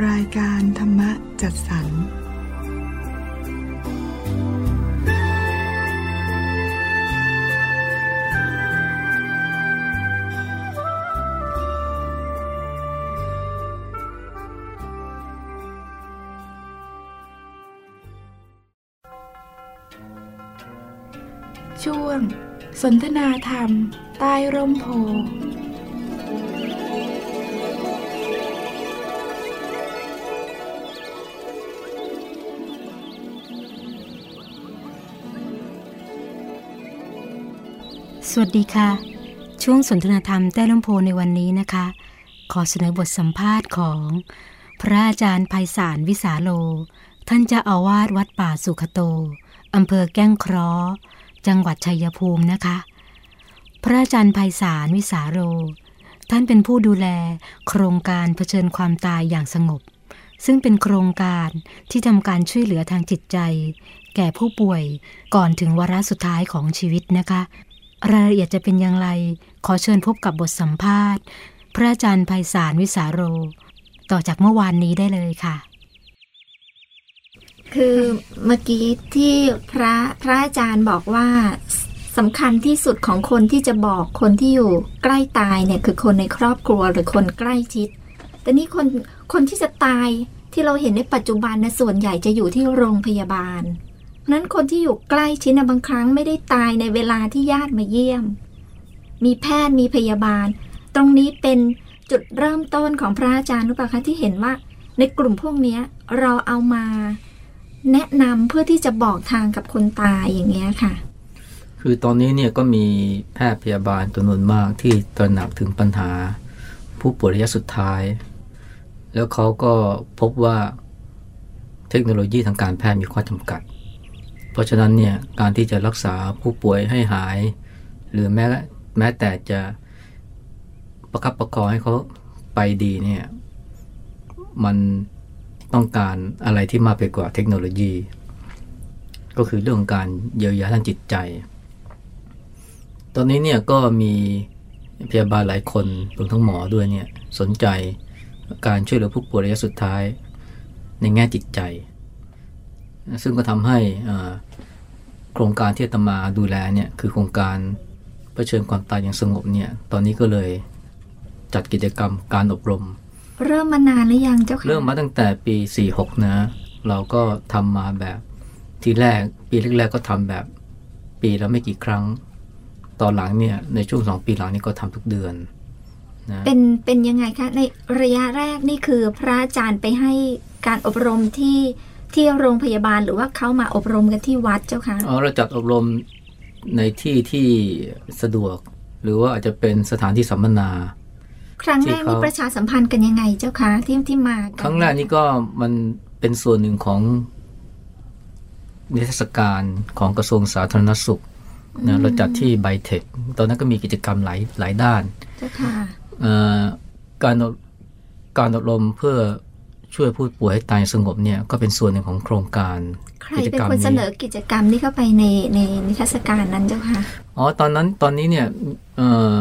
รายการธรรมจัดสรรช่วง สนทนาธรรม ใต้ร่มโพ สวัสดีค่ะ ช่วงสนทนาธรรมใต้ลำโพในวันนี้นะคะ ขอเสนอบทสัมภาษณ์ของ พระอาจารย์ไพศาลวิสาโล ท่านเจ้าอาวาสวัดป่าสุขโตอำเภอแก้งเคราะจังหวัดชัยภูมินะคะ พระอาจารย์ไพศาลวิสาโลท่านเป็นผู้ดูแลโครงการเผชิญความตายอย่างสงบ ซึ่งเป็นโครงการที่ทำการช่วยเหลือทางจิตใจ แก่ผู้ป่วยก่อนถึงวาระสุดท้ายของชีวิตนะคะ รายละเอียดจะเป็นอย่างไร ขอเชิญพบกับบทสัมภาษณ์ พระอาจารย์ไพศาลวิสาโร ต่อจากเมื่อวานนี้ได้เลยค่ะ คือเมื่อกี้ที่พระพระอาจารย์บอกว่าสำคัญที่สุดของคนที่จะบอกคนที่อยู่ใกล้ตายเนี่ยคือคนในครอบครัวหรือคนใกล้ชิด แต่นี่คนคนที่จะตายที่เราเห็นในปัจจุบันนะส่วนใหญ่จะอยู่ที่โรงพยาบาล นั้นคนที่อยู่ใกล้ชิดนะบางครั้งไม่ได้ตายในเวลาที่ญาติมาเยี่ยม มีแพทย์มีพยาบาล ตรงนี้เป็นจุดเริ่มต้นของพระอาจารย์รู้ปล่าคะที่เห็นว่า ในกลุ่มพวกนี้เราเอามา แนะนำเพื่อที่จะบอกทางกับคนตายอย่างเงี้ยค่ะ คือตอนนี้เนี่ยก็มีแพทย์พยาบาลจำนวนมากที่ตระหนักถึงปัญหา ผู้ป่วยระยะสุดท้าย แล้วเขาก็พบว่าเทคโนโลยีทางการแพทย์มีข้อจำกัด เพราะฉะนั้นเนี่ยการที่จะรักษาผู้ป่วยให้หาย หรือแม้แม้แต่จะประคับประคองให้เขาไปดีเนี่ยมันต้องการอะไรที่มากไปกว่าเทคโนโลยี ก็คือเรื่องการเยียวยาทางจิตใจ ตอนนี้เนี่ยก็มีพยาบาลหลายคนรวมทั้งหมอด้วยเนี่ยสนใจการช่วยเหลือผู้ป่วยระยะสุดท้ายในแง่จิตใจ ซึ่งก็ทำให้โครงการที่ตมาดูแลเนี่ยคือโครงการเผชิญความตายอย่างสงบเนี่ยตอนนี้ก็เลยจัดกิจกรรมการอบรม เริ่มมานานหรือยังเจ้าค่ะเริ่มมาตั้งแต่ปี 46 นะ เราก็ทำมาแบบทีแรกปีแรกๆก็ทำแบบปีละไม่กี่ครั้ง ตอนหลังเนี่ยในช่วงสองปีหลังนี้ก็ทำทุกเดือนนะเป็นเป็นยังไงคะในระยะแรกนี่คือพระอาจารย์ไปให้การอบรมที่ ที่โรงพยาบาลหรือว่าเขามาอบรมกันที่วัดเจ้าคะอ๋อเราจัดอบรมในที่ที่สะดวก หรือว่าอาจจะเป็นสถานที่สัมมนา ครั้งแรกนี่ประชาสัมพันธ์กันยังไงเจ้าคะที่ที่มาครั้งแรกนี่ก็มันเป็นส่วนหนึ่งของนิทรรศการของกระทรวงสาธารณสุขนะเราจัดที่ไบเทคตอนนั้นก็มีกิจกรรมหลายหลายด้านเจ้าค่ะการการอบรมเพื่อ ช่วยผู้ป่วยให้ตายสงบเนี่ยก็เป็นส่วนหนึ่งของโครงการใครเป็นคนเสนอกิจกรรมนี้เข้าไปในในนิทรรศการนั้นเจ้าค่ะอ๋อตอนนั้นตอนนี้เนี่ยเออ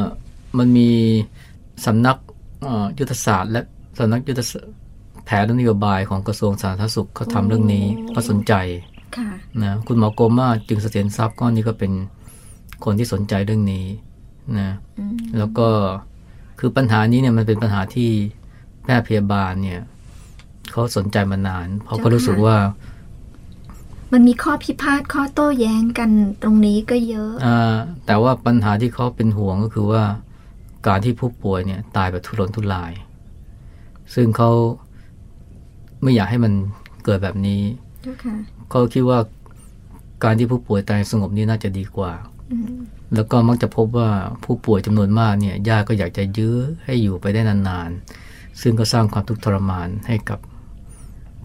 มันมีสำนักยุทธศาสตร์และสำนักยุทธแผนนโยบายของกระทรวงสาธารณสุขเขาทำเรื่องนี้ก็สนใจนะคุณหมอโกมาจึงเสถียรทรัพย์ก็นี่ก็เป็นคนที่สนใจเรื่องนี้นะแล้วก็คือปัญหานี้เนี่ยมันเป็นปัญหาที่แพทย์พยาบาลเนี่ย เขาสนใจมานาน เพราะเขารู้สึกว่า มันมีข้อพิพาทข้อโต้แย้งกันตรงนี้ก็เยอะอ่าแต่ว่าปัญหาที่เขาเป็นห่วงก็คือว่าการที่ผู้ป่วยเนี่ยตายแบบทุรนทุราย ซึ่งเขาไม่อยากให้มันเกิดแบบนี้ เขาคิดว่าการที่ผู้ป่วยตายสงบนี่น่าจะดีกว่า แล้วก็มักจะพบว่าผู้ป่วยจำนวนมากเนี่ยญาติก็อยากจะยื้อให้อยู่ไปได้นานๆ ซึ่งก็สร้างความทุกข์ทรมานให้กับ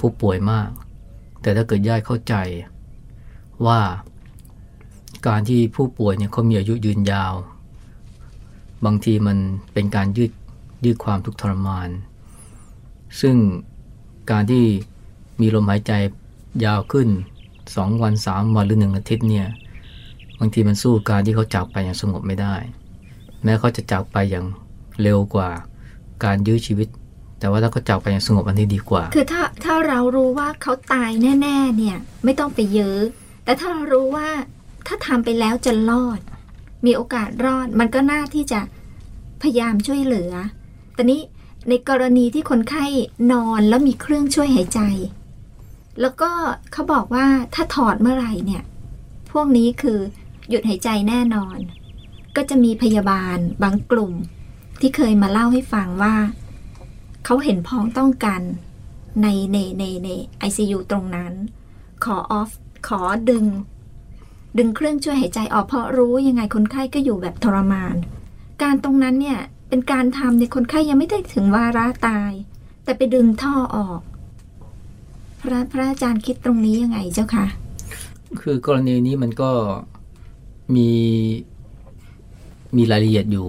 ผู้ป่วยมาก แต่ถ้าเกิดญาติเข้าใจว่าการที่ผู้ป่วยเนี่ยเขามีอายุยืนยาว บางทีมันเป็นการยืดยืดความทุกข์ทรมาน ซึ่งการที่มีลมหายใจยาวขึ้นสองวันสามวันหรือหนึ่งอาทิตย์เนี่ยบางทีมันสู้การที่เขาจากไปอย่างสงบไม่ได้ แม้เขาจะจากไปอย่างเร็วกว่าการยื้อชีวิต แต่ว่าถ้าเขาจากไปอย่างสงบอันนี้ดีกว่า คือถ้าถ้าเรารู้ว่าเขาตายแน่ ๆ เนี่ย ไม่ต้องไปเยอะ แต่ถ้าเรารู้ว่าถ้าทำไปแล้วจะรอด มีโอกาสรอด มันก็น่าที่จะพยายามช่วยเหลือ แต่นี้ในกรณีที่คนไข้นอนแล้วมีเครื่องช่วยหายใจ แล้วก็เขาบอกว่าถ้าถอดเมื่อไหร่เนี่ย พวกนี้คือหยุดหายใจแน่นอน ก็จะมีพยาบาลบางกลุ่ม ที่เคยมาเล่าให้ฟังว่า เขาเห็นพ้องต้องกันในในในในไอซียูตรงนั้น ขอออฟขอดึง ดึงเครื่องช่วยหายใจออกเพราะรู้ยังไงคนไข้ก็อยู่แบบทรมาน การตรงนั้นเนี่ยเป็นการทำในคนไข้ยังไม่ได้ถึงวาระตาย แต่ไปดึงท่อออก พระพระอาจารย์คิดตรงนี้ยังไงเจ้าคะ คือกรณีนี้มันก็มีมีรายละเอียดอยู่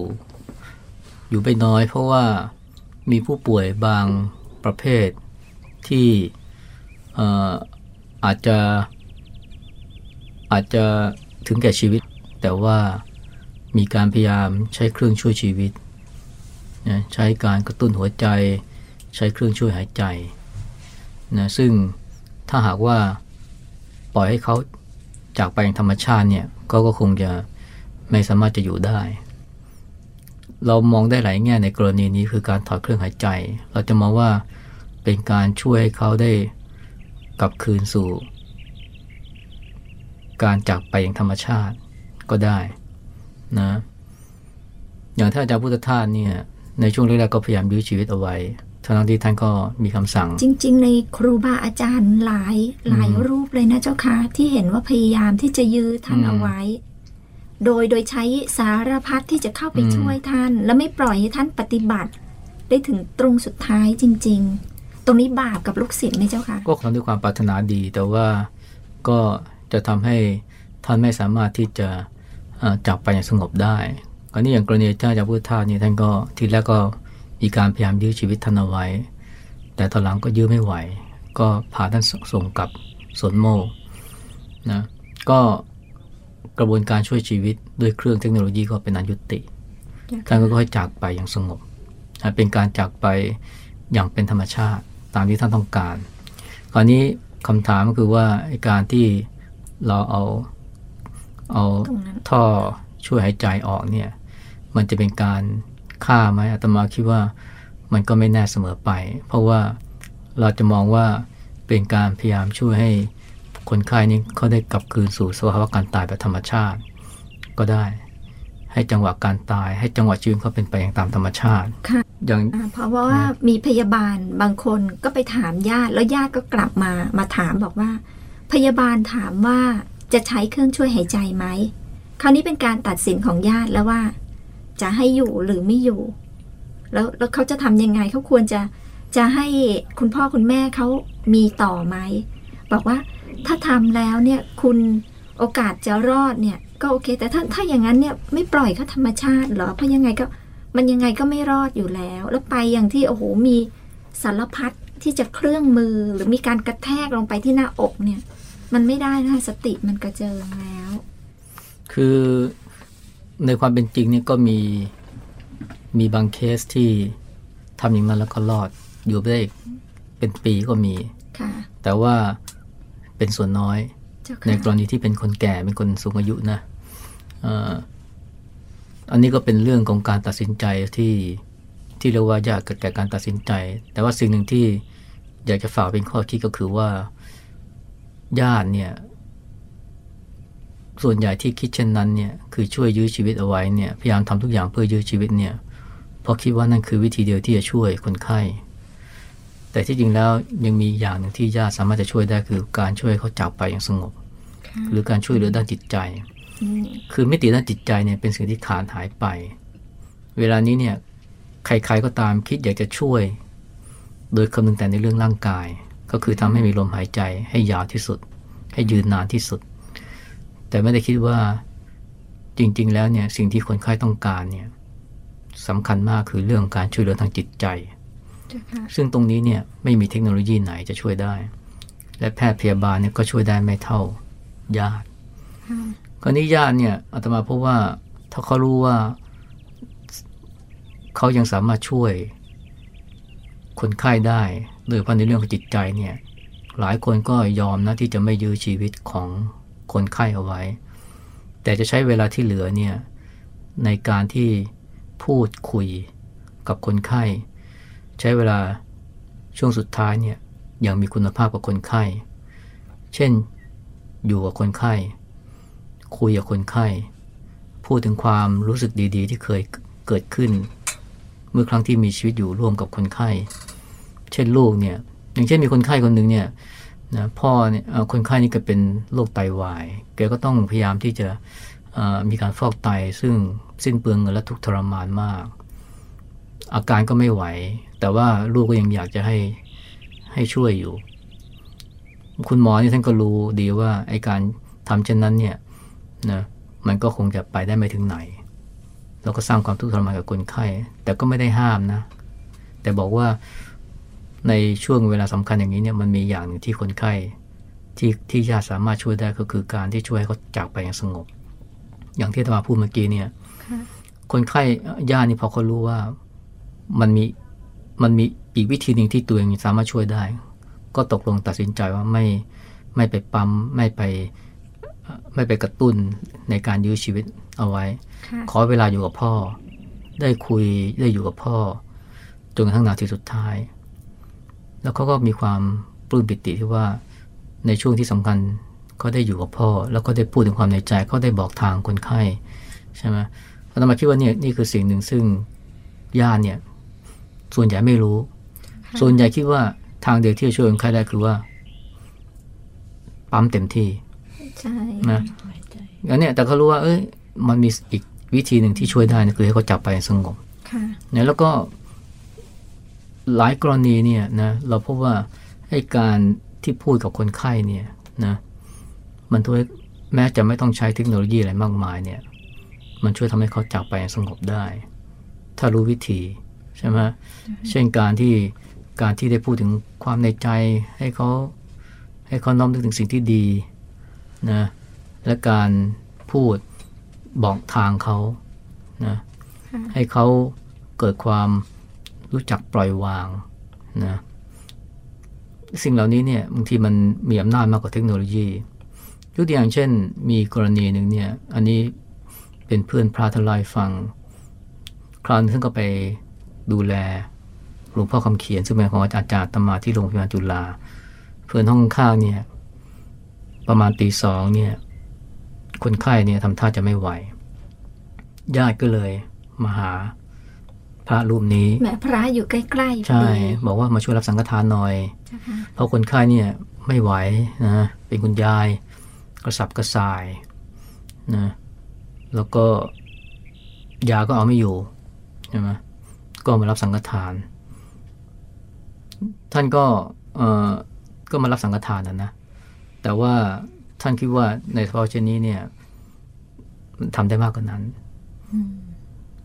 อยู่ไม่น้อยเพราะว่า มีผู้ป่วยบางประเภทที่ออาจจะอาจจะถึงแก่ชีวิต แต่ว่ามีการพยายามใช้เครื่องช่วยชีวิต ใช้การกระตุ้นหัวใจ ใช้เครื่องช่วยหายใจนะซึ่งถ้าหากว่าปล่อยให้เขาจากไปอย่างธรรมชาติเนี่ยก็ก็คงจะไม่สามารถจะอยู่ได้ เรามองได้หลายแง่ในกรณีนี้คือการถอดเครื่องหายใจ เราจะมองว่าเป็นการช่วยให้เขาได้กลับคืนสู่ การจากไปอย่างธรรมชาติก็ได้นะอย่างท่านอาจารย์พุทธทาสเนี่ยในช่วงแรกๆก็พยายามยื้อชีวิตเอาไว้ทั้งที่ท่านก็มีคำสั่ง จริง ๆ ในครูบาอาจารย์หลายหลายรูปเลยนะเจ้าค่ะที่เห็นว่าพยายามที่จะยื้อท่านอืมเอาไว้ โดยโดยใช้สารพัดที่จะเข้าไปอืมช่วยท่าน และไม่ปล่อยให้ท่านปฏิบัติ ได้ถึงตรงสุดท้ายจริง ๆ ตรงนี้บาปกับลูกศิษย์ไหมเจ้าค่ะ ก็ทำด้วยความปรารถนาดี แต่ว่าก็จะทำให้ท่านไม่สามารถที่จะเอ่อจากไปอย่างสงบได้กรณีอย่างกรณีเจ้าจากพุทธทาสเนี่ยท่านก็ทีแรกก็มีการพยายามยื้อชีวิตท่านเอาไว้ แต่ตอนหลังก็ยื้อไม่ไหว ก็พาท่านส่งกลับสวนโมกนะก็ กระบวนการช่วยชีวิตด้วยเครื่องเทคโนโลยีก็เป็นอันยุติท่านก็ค่อยจากไปอย่างสงบนะเป็นการจากไปอย่างเป็นธรรมชาติตามที่ท่านต้องการ คราวนี้คำถามก็คือว่าไอ้การที่เราเอาเอาตรงนั้นท่อช่วยหายใจออกเนี่ย มันจะเป็นการฆ่าไหมอาตมาคิดว่ามันก็ไม่แน่เสมอไป เพราะว่าเราจะมองว่าเป็นการพยายามช่วยให้ คนไข้นี้เขาได้กลับคืนสู่สภาวะการตายแบบธรรมชาติ ก็ได้ ให้จังหวะการตาย ให้จังหวะชีวิตเขาเป็นไปอย่างตามธรรมชาติค่ะอย่างอ่าเพราะว่ามีพยาบาลบางคนก็ไปถามญาติ แล้วญาติก็กลับมามาถามบอกว่า พยาบาลถามว่าจะใช้เครื่องช่วยหายใจไหมคราวนี้เป็นการตัดสินของญาติแล้วว่า จะให้อยู่หรือไม่อยู่ แล้วแล้วเขาจะทำยังไงเขาควรจะจะให้คุณพ่อคุณแม่เขามีต่อไหมบอกว่า ถ้าทำแล้วเนี่ยคุณโอกาสจะรอดเนี่ยก็โอเค แต่ถ้าถ้าอย่างนั้นเนี่ยไม่ปล่อยเขาธรรมชาติเหรอเพราะยังไงก็มันยังไงก็ไม่รอดอยู่แล้ว แล้วไปอย่างที่โอ้โหมีสารพัดที่จะเครื่องมือหรือมีการกระแทกลงไปที่หน้าอกเนี่ย มันไม่ได้นะสติมันกระเจิงแล้ว คือในความเป็นจริงเนี่ยก็มีมีบางเคสที่ทำอย่างนั้นแล้วก็รอดอยู่ได้อีกเป็นปีก็มีค่ะแต่ว่า เป็นส่วนน้อยเจ้าในค่ะกรณีที่เป็นคนแก่เป็นคนสูงอายุนะเอ่ออันนี้ก็เป็นเรื่องของการตัดสินใจที่ที่เรียกว่ายากแก่การตัดสินใจ แต่ว่าสิ่งหนึ่งที่อยากจะฝากเป็นข้อคิดก็คือว่าญาติเนี่ยส่วนใหญ่ที่คิดเช่นนั้นเนี่ยคือช่วยยื้อชีวิตเอาไว้เนี่ยพยายามทำทุกอย่างเพื่อยื้อชีวิตเนี่ยเพราะคิดว่านั่นคือวิธีเดียวที่จะช่วยคนไข้ แต่ที่จริงแล้วยังมีอย่างหนึ่งที่ญาติสามารถจะช่วยได้คือการช่วยเขาจากไปอย่างสงบค่ะหรือการช่วยเหลือด้านจิตใจอืมคือมิติด้านจิตใจเนี่ยเป็นสิ่งที่ขาดหายไป เวลานี้เนี่ยใครๆก็ตามคิดอยากจะช่วย โดยคำนึงแต่ในเรื่องร่างกาย ก็คือทำให้มีลมหายใจให้ยาวที่สุด ให้ยืนนานที่สุด แต่ไม่ได้คิดว่าจริง ๆ แล้วเนี่ยสิ่งที่คนไข้ต้องการเนี่ยสำคัญมากคือเรื่องการช่วยเหลือทางจิตใจเจ้าค่ะ ซึ่งตรงนี้เนี่ยไม่มีเทคโนโลยีไหนจะช่วยได้ และแพทย์พยาบาลเนี่ยก็ช่วยได้ไม่เท่าญาติค่ะคราวนี้ญาติเนี่ยอาตมาพบว่าถ้าเขารู้ว่าเขายังสามารถช่วยคนไข้ได้โดยเฉพาะในเรื่องของจิตใจเนี่ยหลายคนก็ยอมนะที่จะไม่ยื้อชีวิตของคนไข้เอาไว้ แต่จะใช้เวลาที่เหลือเนี่ยในการที่พูดคุยกับคนไข้ ใช้เวลาช่วงสุดท้ายเนี่ยอย่างมีคุณภาพกับคนไข้ เช่น อยู่กับคนไข้ คุยกับคนไข้ พูดถึงความรู้สึกดีๆ ที่เคยเกิดขึ้น เมื่อครั้งที่มีชีวิตอยู่ร่วมกับคนไข้ เช่นลูกเนี่ยอย่างเช่นมีคนไข้คนหนึ่งเนี่ยนะพ่อเนี่ยคนไข้นี่ก็เป็นโรคไตวายแกก็ต้องพยายามที่จะมีการฟอกไตซึ่งสิ้นเปลืองเงินและทุกข์ทรมานมาก อาการก็ไม่ไหว แต่ว่าลูกก็ยังอยากจะให้ให้ช่วยอยู่ คุณหมอนี่ท่านก็รู้ดีว่าไอการทำเช่นนั้นเนี่ยนะมันก็คงจะไปได้ไม่ถึงไหน แล้วก็สร้างความทุกข์ทรมานกับคนไข้ แต่ก็ไม่ได้ห้ามนะ แต่บอกว่าในช่วงเวลาสำคัญอย่างนี้เนี่ยมันมีอย่างหนึ่งที่คนไข้ที่ที่ญาติสามารถช่วยได้ก็คือการที่ช่วยให้เขาจากไปอย่างสงบ อย่างที่อาตมาพูดเมื่อกี้เนี่ยค่ะคนไข้ญาตินี่พอเขารู้ว่ามันมี มันมีอีกวิธีหนึ่งที่ตัวเองสามารถช่วยได้ ก็ตกลงตัดสินใจว่าไม่ไม่ไปปั๊มไม่ไปเอ่อไม่ไปกระตุ้นในการยื้อชีวิตเอาไว้ค่ะขอเวลาอยู่กับพ่อ ได้คุยได้อยู่กับพ่อจนกระทั่งนาทีสุดท้าย แล้วเขาก็มีความปลื้มปิติที่ว่าในช่วงที่สำคัญเขาได้อยู่กับพ่อ แล้วก็ได้พูดถึงความในใจเขาได้บอกทางคนไข้ใช่ไหมอาตมาคิดว่าเนี่ยนี่คือสิ่งหนึ่งซึ่งญาติเนี่ย ส่วนใหญ่ไม่รู้ ส่วนใหญ่คิดว่าทางเดียวที่จะช่วยคนไข้ได้คือว่า ปั๊มเต็มที่ใช่นะอันเนี้ยแต่เขารู้ว่าเอ้ยมันมีอีกวิธีหนึ่งที่ช่วยได้นะคือให้เขาจับไปอย่างสงบค่ะเนี่ยแล้วก็หลายกรณีเนี่ยนะเราพบว่าไอ้การที่พูดกับคนไข้เนี่ยนะมันช่วยแม้จะไม่ต้องใช้เทคโนโลยีอะไรมากมายเนี่ย มันช่วยทำให้เขาจากไปอย่างสงบได้ ถ้ารู้วิธี ใช่ไหมเช่นการที่การที่ได้พูดถึงความในใจให้เขาให้เขาน้อมนึกถึงสิ่งที่ดีนะและการพูดบอกทางเขานะค่ะให้เขาเกิดความรู้จักปล่อยวางนะสิ่งเหล่านี้เนี่ยบางทีมันมีอำนาจมากกว่าเทคโนโลยียกตัวอย่างเช่น มีกรณีหนึ่งเนี่ย อันนี้เป็นเพื่อนพระทลายฟัง คราวนึงท่านก็ไป ดูแลหลวงพ่อคำเขียนซึ่งเป็นของอาจารย์อาตมาที่โรงพยาบาลจุฬาเพื่อนห้องข้างๆเนี่ย ประมาณตีสองเนี่ย คนไข้เนี่ยทำท่าจะไม่ไหว ญาติก็เลยมาหาพระรูปนี้แหมพระอยู่ใกล้ๆพอใช่ดีบอกว่ามาช่วยรับสังฆทานหน่อยเจ้าค่ะเพราะคนไข้เนี่ยไม่ไหวนะเป็นคุณยายกระสับกระส่ายนะแล้วก็ยาก็เอาไม่อยู่ใช่ไหม ก็มารับสังฆทาน ท่านก็เอ่อก็มารับสังฆทานนะนะ แต่ว่าท่านคิดว่าในสภาวะเช่นนี้เนี่ยมันทำได้มากกว่านั้นอืม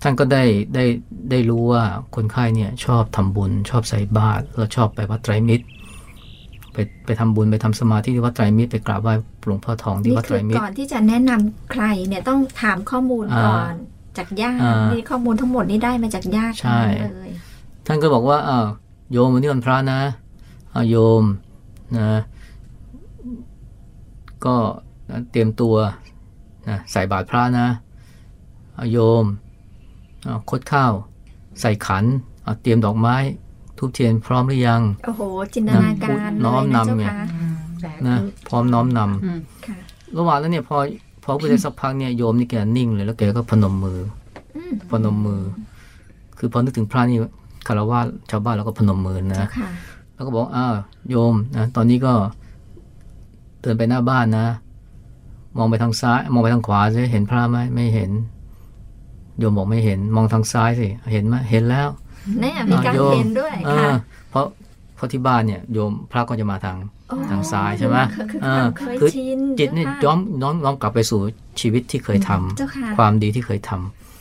ท่านก็ได้ได้ได้รู้ว่าคนไข้เนี่ย ชอบทำบุญ ชอบใส่บาตรแล้วชอบไปวัดไตรมิตรไปไปทำบุญไปทำสมาธิที่วัดไตรมิตรไปกราบไหว้หลวงพ่อทองที่นี่วัดไตคืรอมิตรก่อนที่จะแนะนำใครเนี่ยต้องถามข้อมูลก่อน จากญาติอ่านี่นี่ข้อมูลทั้งหมดนี่ได้มาจากญาติใช่ทั้งนั้นเลยท่านก็บอกว่าอ้าวโยมวันนี้วันพระนะอ้าวโยมนะก็เตรียมตัวนะใส่บาตรพระนะอ้าวโยมอ้าวคดข้าว ใส่ขันอ้าวเตรียมดอกไม้ทูบเทียนพร้อมหรือยัง โอ้โห จินตนาการเลยน้อมนะนำเจ้าไงค่ะนะพร้อมน้อมนำค่ะระหว่างนั้นเนี่ยพอ พอไปได้สักพักเนี่ยโยมนี่แกนิ่งเลยแล้วแกก็พนมมืออืมพนมมือ คือพอนึกถึงพระนี่คารวะชาวบ้านแล้วก็พนมมือนะเจ้าค่ะแล้วก็บอกอ้าวโยมนะตอนนี้ก็เดินไปหน้าบ้านนะ มองไปทางซ้าย มองไปทางขวาสิเห็นพระไหมไม่เห็น โยมบอกไม่เห็น มองทางซ้ายสิเห็นไหมเห็นแล้วแน่มีการอะโยมเห็นด้วยอ่าค่ะเพราะเพราะที่บ้านเนี่ย โยมพระก็จะมาทางโอ้ ทางซ้ายใช่ไหมคือคืออ่าความเคยคือชินจิตเนี่ยเจ้าย้อค่ะมน้อมน้อมกลับไปสู่ชีวิตที่เคยทำเจ้าค่ะความดีที่เคยท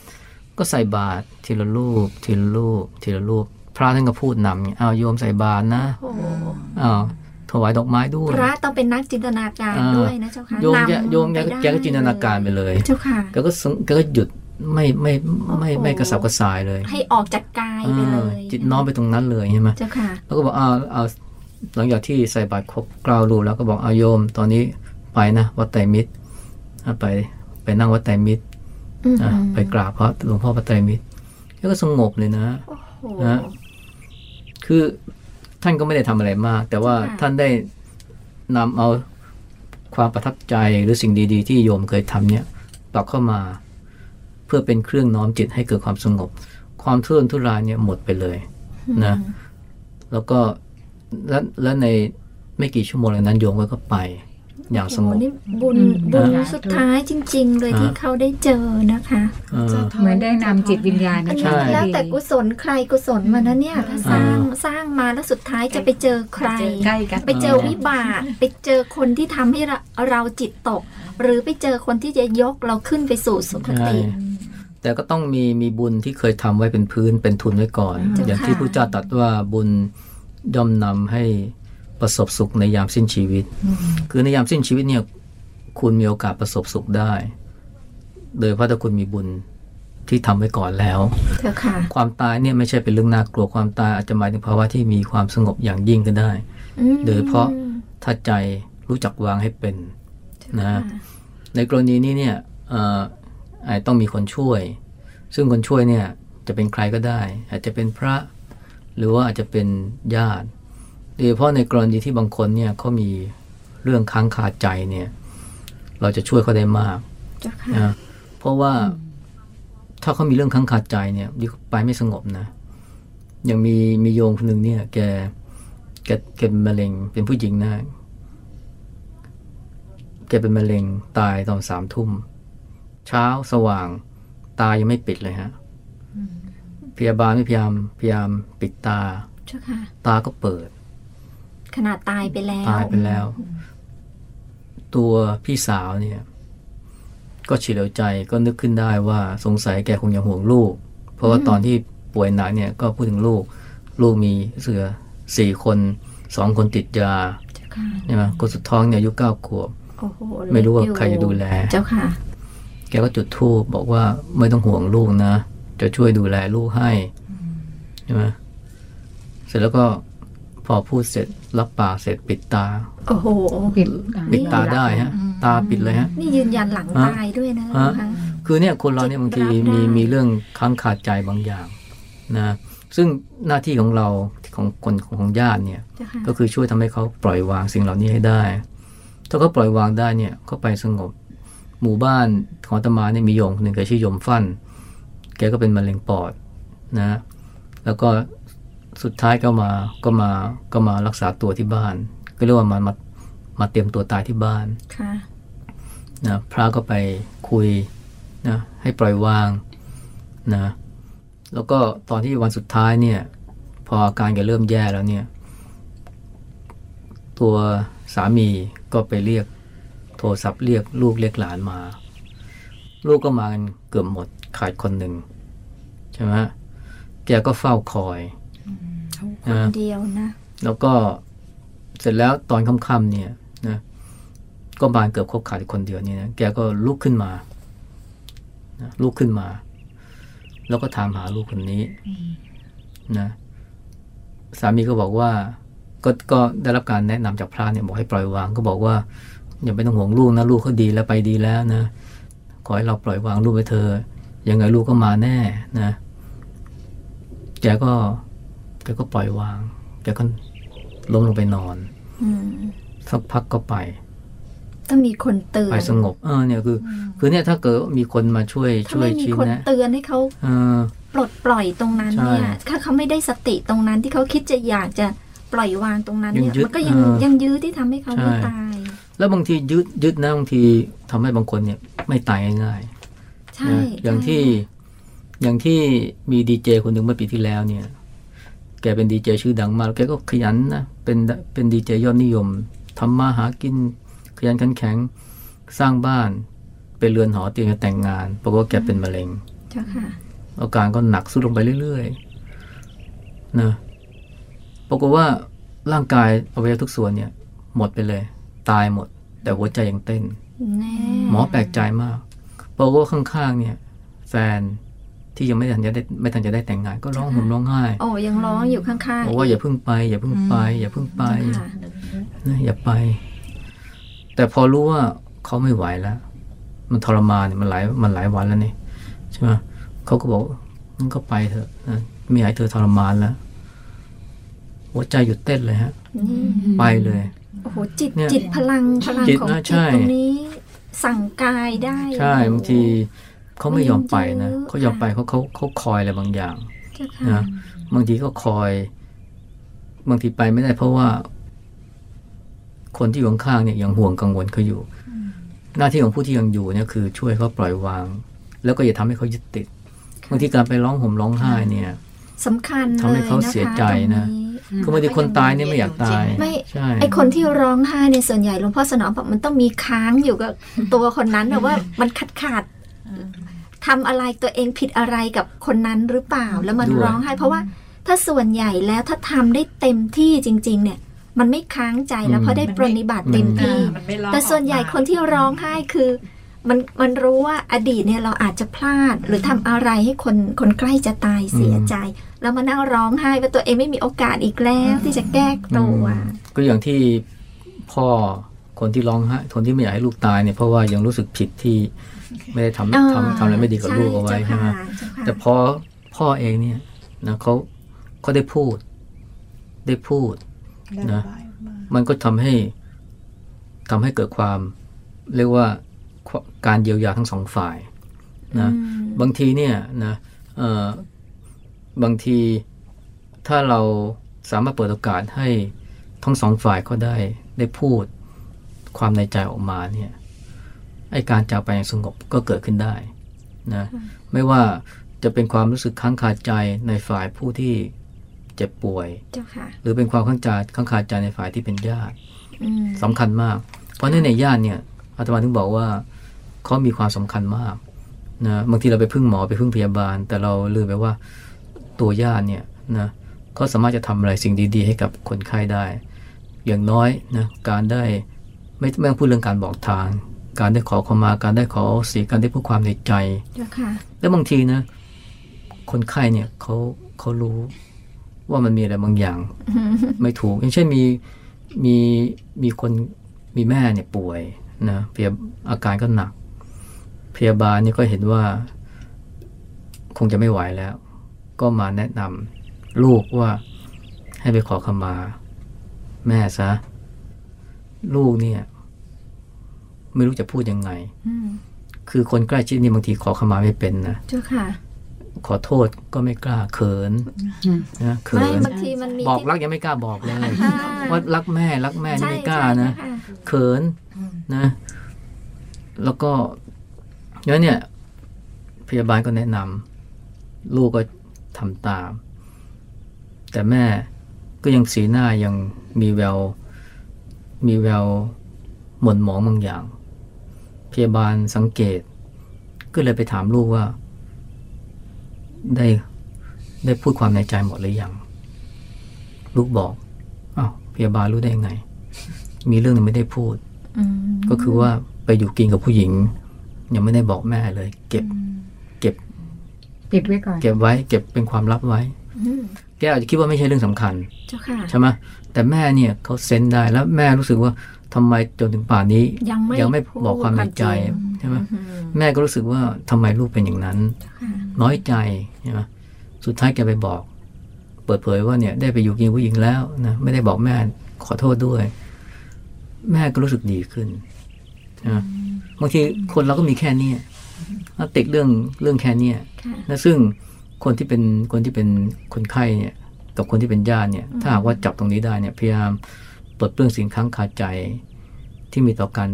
ำก็ใส่บาตรทีละรูป ทีละรูป ทีละรูป พระท่านก็พูดนำไงอ้าวโยมใส่บาตรนะโอ้โหอ้าวถวายดอกไม้ด้วยพระต้องเป็นนักจินตนาการอ่าด้วยนะเจ้าค่ะโยมแกนำโยมแกไปก็ได้แกก็จินตนาการไปเลยเจ้าค่ะแกก็สงแกก็หยุดไม่ไม่ไม่ไม่กระสับกระส่ายเลย ให้ออกจากกายไปเลเออยจิตน้อมไปตรงนั้นเลยใช่ไหมเจ้าค่ะแล้วก็บอกเอาเอา หลังจากที่ใส่บาตรครบเกล้ารูปแล้วก็บอกเอาโยม ตอนนี้ไปนะวัดไตรมิตรอะไปไปนั่งวัดไตรมิตรอืมอะไปกราบพระหลวงพ่อวัดไตรมิตรแล้วก็สงบเลยนะโอ้โหนะคือท่านก็ไม่ได้ทำอะไรมาก แต่ว่าค่ะท่านได้นำเอาความประทับใจหรือสิ่งดี ๆ ที่โยมเคยทำเนี่ยปรับเข้ามา เพื่อเป็นเครื่องน้อมจิตให้เกิดความสงบ ความทุรนทุรายเนี่ยหมดไปเลยนะแล้วก็ และและในไม่กี่ชั่วโมงหลังนั้นโยมก็ไป อย่างสงโอ้บโหนี่บุญอืมบุญนะสุดท้ายจริง ๆ เลยอ่าที่เขาได้เจอนะคะเออเหมือนได้นำจิตวิญญาณอันนะใช่นี้แล้วแต่กุศลใครกุศลมันนะเนี่ยถ้าสร้างสร้างมาแล้วสุดท้ายจะไปเจอใครใกล้กันไปเจอวิบากไปเจอคนที่ทำให้เราเราจิตตก หรือไปเจอคนที่จะยกเราขึ้นไปสู่สุคใช่ติแต่ก็ต้องมีมีบุญที่เคยทำไว้เป็นพื้นเป็นทุนไว้ก่อนเจ้าอย่างที่ค่ะพระเจ้าตรัสว่าบุญ ย่อมนำให้ประสบสุขในยามสิ้นชีวิต คือในยามสิ้นชีวิตเนี่ยคุณมีโอกาสประสบสุขได้ โดยเพราะถ้าคุณมีบุญที่ทำไว้ก่อนแล้วเถอะค่ะความตายเนี่ยไม่ใช่เป็นเรื่องน่ากลัวความตายอาจจะหมายถึงภาวะที่มีความสงบอย่างยิ่งก็ได้อืมโดยเฉพาะถ้าใจรู้จักวางให้เป็นนะค่ะในกรณีนี้เนี่ยเอ่ออาจต้องมีคนช่วย ซึ่งคนช่วยเนี่ยจะเป็นใครก็ได้ อาจจะเป็นพระ หรือว่าอาจจะเป็นญาติโดยเฉพาะในกรณีที่บางคนเนี่ยเขามีเรื่องค้างคาใจเนี่ย เราจะช่วยเขาได้มากเจ้าค่ะนะเพราะว่าถ้าเขามีเรื่องค้างคาใจเนี่ยดีเขาไปไม่สงบนะอย่างมีมีโยมคนหนึ่งเนี่ย แกแกแกเป็นมะเร็งเป็นผู้หญิงนะแกเป็นมะเร็งตายตอนสามทุ่ม เช้าสว่าง ตายังไม่ปิดเลยฮะ พยาบาลไม่พยายามพยายามปิดตาเจ้าค่ะตาก็เปิด ขนาดตายไปแล้วตายไปแล้ว ตัวพี่สาวเนี่ย ก็เฉลียวใจก็นึกขึ้นได้ว่าสงสัยแกคงยังห่วงลูก เพราะว่าตอนที่ป่วยหนักเนี่ย ก็พูดถึงลูก ลูกมีเสือสี่คนสองคนติดยาเจ้าค่ะใช่ไหมคนสุดท้องเนี่ยอายุเก้าขวบโอ้โหไม่รู้ว่าเล็กอยู่ใครจะดูแล เจ้าค่ะ แกก็จุดธูปบอกว่าไม่ต้องห่วงลูกนะ จะช่วยดูแลลูกให้ใช่ไหมเสร็จแล้วก็พอพูดเสร็จรับปากเสร็จปิดตา โอ้โหปิดปิดตาได้ฮะ ตาปิดเลยฮะ นี่ยืนยันหลังฮะตายด้วยนะฮะคะคือเนี่ยคนเราเนี่ยบางทีจิตรับได้มีมีเรื่องค้างคาใจบางอย่างนะซึ่งหน้าที่ของเราของคนของญาติเนี่ยเจ้าค่ะก็คือช่วยทำให้เขาปล่อยวางสิ่งเหล่านี้ให้ได้ ถ้าเขาปล่อยวางได้เนี่ยเขาไปสงบ หมู่บ้านของอาตมาเนี่ยมีโยมคนหนึ่งแกชื่อโยมฟั่นแกก็เป็นมะเร็งปอดนะ แล้วก็สุดท้ายก็มาก็มาก็มารักษาตัวที่บ้าน ก็เรียกว่ามามามาเตรียมตัวตายที่บ้านค่ะนะพระก็ไปคุยนะให้ปล่อยวางนะแล้วก็ตอนที่วันสุดท้ายเนี่ย พออาการแกเริ่มแย่แล้วเนี่ย ตัวสามีก็ไปเรียกโทรศัพท์เรียกลูกเรียกหลานมา ลูกก็มากันเกือบหมดขาดคนหนึ่ง ใช่ไหมแกก็เฝ้าคอยคนเดียวนะ แล้วก็เสร็จแล้วตอนค่ำๆเนี่ยนะก็บานเกือบครบขาดอีกคนเดียวเนี่ยนะแกก็ลุกขึ้นมานะลุกขึ้นมา แล้วก็ถามหาลูกคนนี้นะสามีก็บอกว่าก็ก็ได้รับการแนะนำจากพระเนี่ยบอกให้ปล่อยวาง ก็บอกว่าอย่าไปต้องห่วงลูกนะลูกเขาดีแล้วไปดีแล้วนะขอให้เราปล่อยวางลูกไปเธอะยังไงลูกก็มาแน่นะ แกก็แกก็ปล่อยวางแกก็ล้มลงไปนอนอืมสักพักก็ไปต้องมีคนเตือนไปสงบเออเนี่ยคือ คือเนี่ยถ้าเกิดมีคนมาช่วยถ้าช่วยไม่มีชี้คนแนะเตือนให้เขาเออปลดปล่อยตรงนั้นใช่เนี่ยถ้าเขาไม่ได้สติตรงนั้นที่เขาคิดจะอยากจะปล่อยวางตรงนั้นเนี่ยยังยึดมันก็ยังเออยังยื้อที่ทำให้เขาไม่ใช่ตาย แล้วบางทียึดยึดนะบางทีทำให้บางคนเนี่ย ไม่ตายง่ายใช่ๆนะอย่างที่ อย่างที่มีดีเจคนหนึ่งเมื่อปีที่แล้วเนี่ย แกเป็นดีเจชื่อดังมากแล้วแกก็ขยันนะ เป็นเป็นดีเจยอดนิยมทำมาหากิน ขยันขันแข็ง สร้างบ้าน เป็นเรือนหอเตรียมจะแต่งงานปรากฏว่าแกเป็นมะเร็งเจ้าค่ะอาการก็หนักสุดลงไปเรื่อยๆนะปรากฏว่าร่างกายอวัยวะทุกส่วนเนี่ย หมดไปเลย ตายหมด แต่หัวใจยังเต้นแน่หมอแปลกใจมากปรากฏว่าข้างๆเนี่ยสแฟน ที่ยังไม่ทันจะได้ไม่ทันจะได้แต่งงานก็ร้องห่มร้องไห้โอ้ยังร้องอยู่ข้างๆบอกว่าอย่าเพิ่งไป อย่าเพิ่งไป อย่าเพิ่งไปเจ้าค่ะนะอย่าไป แต่พอรู้ว่าเขาไม่ไหวแล้ว มันทรมานเนี่ยมันหลายมันหลายวันแล้วนี่ใช่ไหมเขาก็บอกงั้นก็ไปเถอะนะไม่อยากให้เธอทรมานแล้วหัวใจหยุดเต้นเลยฮะนี่ไปเลยโอ้โหจิตเนี่ยจิตพลังพลังจิตของนะจิใช่ตตรงนี้สั่งกายได้ ใช่บางที เขาไม่ยอมไปนะเยอะเขายอมไปเขาเขาเขาคอยอะไรบางอย่างเจ้าค่ะนะบางทีก็คอย บางทีไปไม่ได้เพราะว่า คนที่อยู่ข้างๆเนี่ยยังห่วงกังวลเขาอยู่ หน้าที่ของผู้ที่ยังอยู่เนี่ยคือ ช่วยเขาปล่อยวาง แล้วก็อย่าทำให้เขายึดติดบางทีการไปร้องห่มร้องไห้เนี่ยสำคัญทำให้ลยเขานะคะเสียใจนะตรงคือบางทีคนตายเนี่ยไม่อยากตายไม่ใช่ไอคนที่ร้องไห้ในยส่วนใหญ่หลวงพ่อสนองบอกมันต้องมีค้างอยู่กับตัวคนนั้นนะว่ามันขาดขาด ทำอะไรตัวเองผิดอะไรกับคนนั้นหรือเปล่า แล้วมันร้องไห้ เพราะว่าถ้าส่วนใหญ่แล้วถ้าทำได้เต็มที่จริง ๆ เนี่ย มันไม่ค้างใจแล้วเพราะได้ปรนนิบัติเต็มที่มันไม่ร้องแต่ส่วนใหญ่คนที่ร้องไห้คือมันมันรู้ว่าอดีตเนี่ยเราอาจจะพลาด หรือทำอะไรให้คนคนใกล้จะตายเสียใจ แล้วมานั่งร้องไห้ว่าตัวเองไม่มีโอกาสอีกแล้วที่จะแก้ตัวก็อย่างที่พ่อคนที่ร้องไห้คนที่ไม่อยากให้ลูกตายเนี่ยเพราะว่ายังรู้สึกผิดที่ ไม่ได้ทำอ่าทำทำอะไรไม่ดีกับลูกเอาไว้ใช่ไหมเจ้าค่ะเจ้าค่ะแต่พอพ่อเองเนี่ยนะเขาเขาได้พูด ได้พูดนะมันก็ทำให้ทำให้เกิดความ เรียกว่าการเยียวยาทั้งสองฝ่ายนะอืมบางทีเนี่ยนะเอ่อบางทีถ้าเราสามารถเปิดโอกาสให้ทั้งสองฝ่ายเขาได้ได้พูดความในใจออกมาเนี่ย ไอการจากไปอย่างสงบก็เกิดขึ้นได้นะไม่ว่าจะเป็นความรู้สึกค้างคาใจในฝ่ายผู้ที่เจ็บป่วยเจ้าค่ะหรือเป็นความข้างใจข้างคาใจในฝ่ายที่เป็นญาติอืมสำคัญมาก เพราะในในญาติเนี่ยอาตมาถึงบอกว่าเขามีความสำคัญมากนะบางทีเราไปพึ่งหมอไปพึ่งพยาบาล แต่เราลืมไปว่าตัวญาติเนี่ยนะเขาสามารถจะทำอะไรสิ่งดี ๆ ให้กับคนไข้ได้ อย่างน้อยนะการได้ไม่ไม่ต้องพูดเรื่องการบอกทาง การได้ขอขมาการได้ขอเสียการได้พูดความในใจเจ้าค่ะแล้วบางทีนะ คนไข้เนี่ยเขาเขารู้ว่ามันมีอะไรบางอย่าง ไม่ถูก อย่างเช่นมีมีมีคนมีแม่เนี่ยป่วยนะพยาอาการก็หนัก พยาบาลเนี่ยก็เห็นว่า คงจะไม่ไหวแล้ว ก็มาแนะนำลูกว่าให้ไปขอขมา แม่ซะ ลูกเนี่ย ไม่รู้จะพูดยังไงอืมคือคนใกล้ชิดนี่บางทีขอขมาไม่เป็นนะเจ้าค่ะ ขอโทษก็ไม่กล้าเขินนะเขิไม่นบางทีมันมีบอกที่รักยังไม่กล้าบอกเลยอ่าว่ารักแม่รักแม่นี่ใช่ไม่กล้าใช่นะเจ้าค่เขินนะ แล้วก็แล้วเนี่ย พยาบาลก็แนะนำลูกก็ทำตาม แต่แม่ก็ยังสีหน้ายังมีแวว มีแววหม่นหมองบางอย่าง พยาบาลสังเกต ก็เลยไปถามลูกว่า ได้ได้พูดความในใจหมดหรือยัง ลูกบอกอ้าวพยาบาลรู้ได้ยังไง มีเรื่องหนึงไม่ได้พูดอืมก็คือว่าไปอยู่กินกับผู้หญิง ยังไม่ได้บอกแม่เลย เก็บ เก็บปิดไว้ก่อนเก็บไว้ เก็บเป็นความลับไว้อืมแกอาจจะคิดว่าไม่ใช่เรื่องสำคัญเจ้าค่ะใช่ไหมแต่แม่เนี่ยเขาเซนได้แล้วแม่รู้สึกว่า ทำไมจนถึงป่านนี้ ยังไม่ยังไม่พูดบอกความในใจความจริงใช่ไหมอืมแม่ก็รู้สึกว่าทำไมลูกเป็นอย่างนั้นค่ะน้อยใจใช่ไหมสุดท้ายแกไปบอก เปิดเผยว่าเนี่ยได้ไปอยู่กินผู้หญิงแล้วนะไม่ได้บอกแม่ขอโทษด้วย แม่ก็รู้สึกดีขึ้นใช่ไหมบางทีคนเราก็มีแค่เนี้ยแล้วติดเรื่องเรื่องแค่เนี้ยค่ะนะซึ่งคนที่เป็นคนที่เป็นคนไข้เนี่ย กับคนที่เป็นญาติเนี่ย ถ้าหากว่าจับตรงนี้ได้เนี่ยพยายาม ปลดเปลื้องสิ่งค้างคาใจที่มีต่อกัน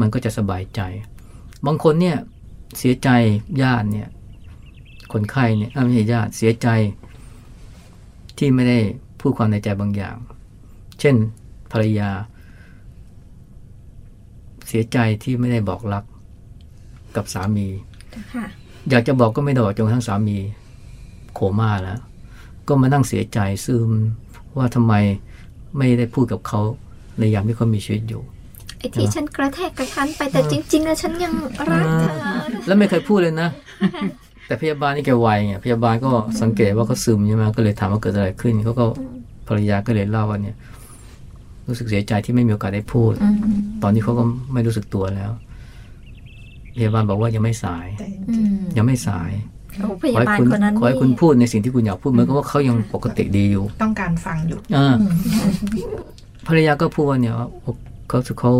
มันก็จะสบายใจ บางคนเนี่ยเสียใจญาติเนี่ยคนไข้เนี่ยอ้าวไม่ใช่ญาติเสียใจ ที่ไม่ได้พูดความในใจบางอย่าง เช่นภรรยา เสียใจที่ไม่ได้บอกรักกับสามีเจ้าค่ะอยากจะบอกก็ไม่ได้บอกจนกระทั่งสามีโคม่าแล้ว ก็มานั่งเสียใจซึมว่าทำไม ไม่ได้พูดกับเขาในยามที่เขามีชีวิตอยู่ไอ้ที่ฉันกระแทกกระทันไปแต่จริง ๆ แล้วฉันยังรักเธอแล้วไม่เคยพูดเลยนะ แต่พยาบาลนี่แกไวไงพยาบาลก็สังเกตว่าเขาซึมใช่ไหมก็เลยถามว่าเกิดอะไรขึ้นเขาก็ภรรยาก็เลยเล่าว่าเนี่ยรู้สึกเสียใจที่ไม่มีโอกาสได้พูดอืมตอนนี้เขาก็ไม่รู้สึกตัวแล้วพยาบาลบอกว่ายังไม่สายอืมยังไม่สายโอ้ พขอยาบาลคุณคนนั้นขอให้คุณพูดในสิ่งที่คุณอยากพูดเหมือนกับว่าเขายังปกติดีอยู่ ต้องการฟังอยู่อ่าภรรยาก็พูดว่าเนี่ยว่าเขาเขา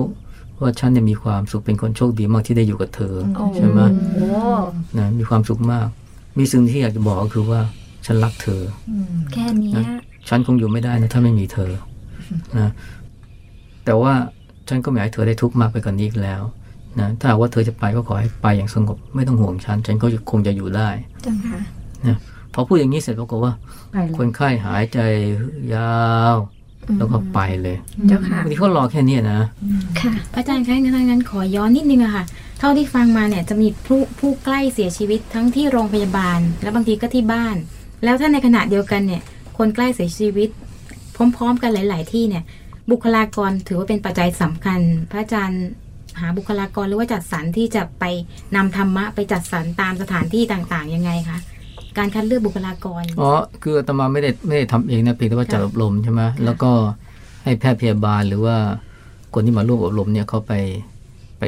ว่าฉันเนี่ยมีความสุขเป็นคนโชคดีมากที่ได้อยู่กับเธอโอ้ใช่ไหมโอ้นะมีความสุขมาก มีสิ่งที่อยากจะบอกก็คือว่าฉันรักเธอแค่เนี้ยฉันคงอยู่ไม่ได้นะถ้าไม่มีเธอนะแต่ว่าฉันก็ไม่อยากให้เธอได้ทุกข์มากไปกว่านนี้อีกแล้ว นะถ้าหากว่าเธอจะไปก็ขอให้ไปอย่างสงบไม่ต้องห่วงฉัน ฉันก็คงจะอยู่ได้เจ้าค่ะนะพอพูดอย่างนี้เสร็จปรากฏว่าไปเลยคนไข้หายใจยาว แล้วก็ไปเลยเจ้าค่ะบางทีเขารอแค่เนี้ยนะค่ะอาจารย์คะงั้นงั้นขอย้อนนิดนึงอะค่ะ เท่าที่ฟังมาเนี่ยจะมีผู้ผู้ใกล้เสียชีวิตทั้งที่โรงพยาบาล และบางทีก็ที่บ้าน แล้วถ้าในขณะเดียวกันเนี่ย คนใกล้เสียชีวิต พร้อม ๆ กันหลาย ๆ ที่เนี่ย บุคลากรถือว่าเป็นปัจจัยสำคัญ พระอาจารย์ หาบุคลากรหรือว่าจัดสรรที่จะไปนำธรรมะไปจัดสรรตามสถานที่ต่างๆยังไงคะการคัดเลือกบุคลากรอ๋อคืออาตมาไม่ได้ไม่ได้ทำเองนะเพียงแต่ว่าจัดอบรมใช่ไหมแล้วก็ให้แพทย์พยาบาลหรือว่าคนที่มาร่วมอบรมเนี่ยเขาไปไป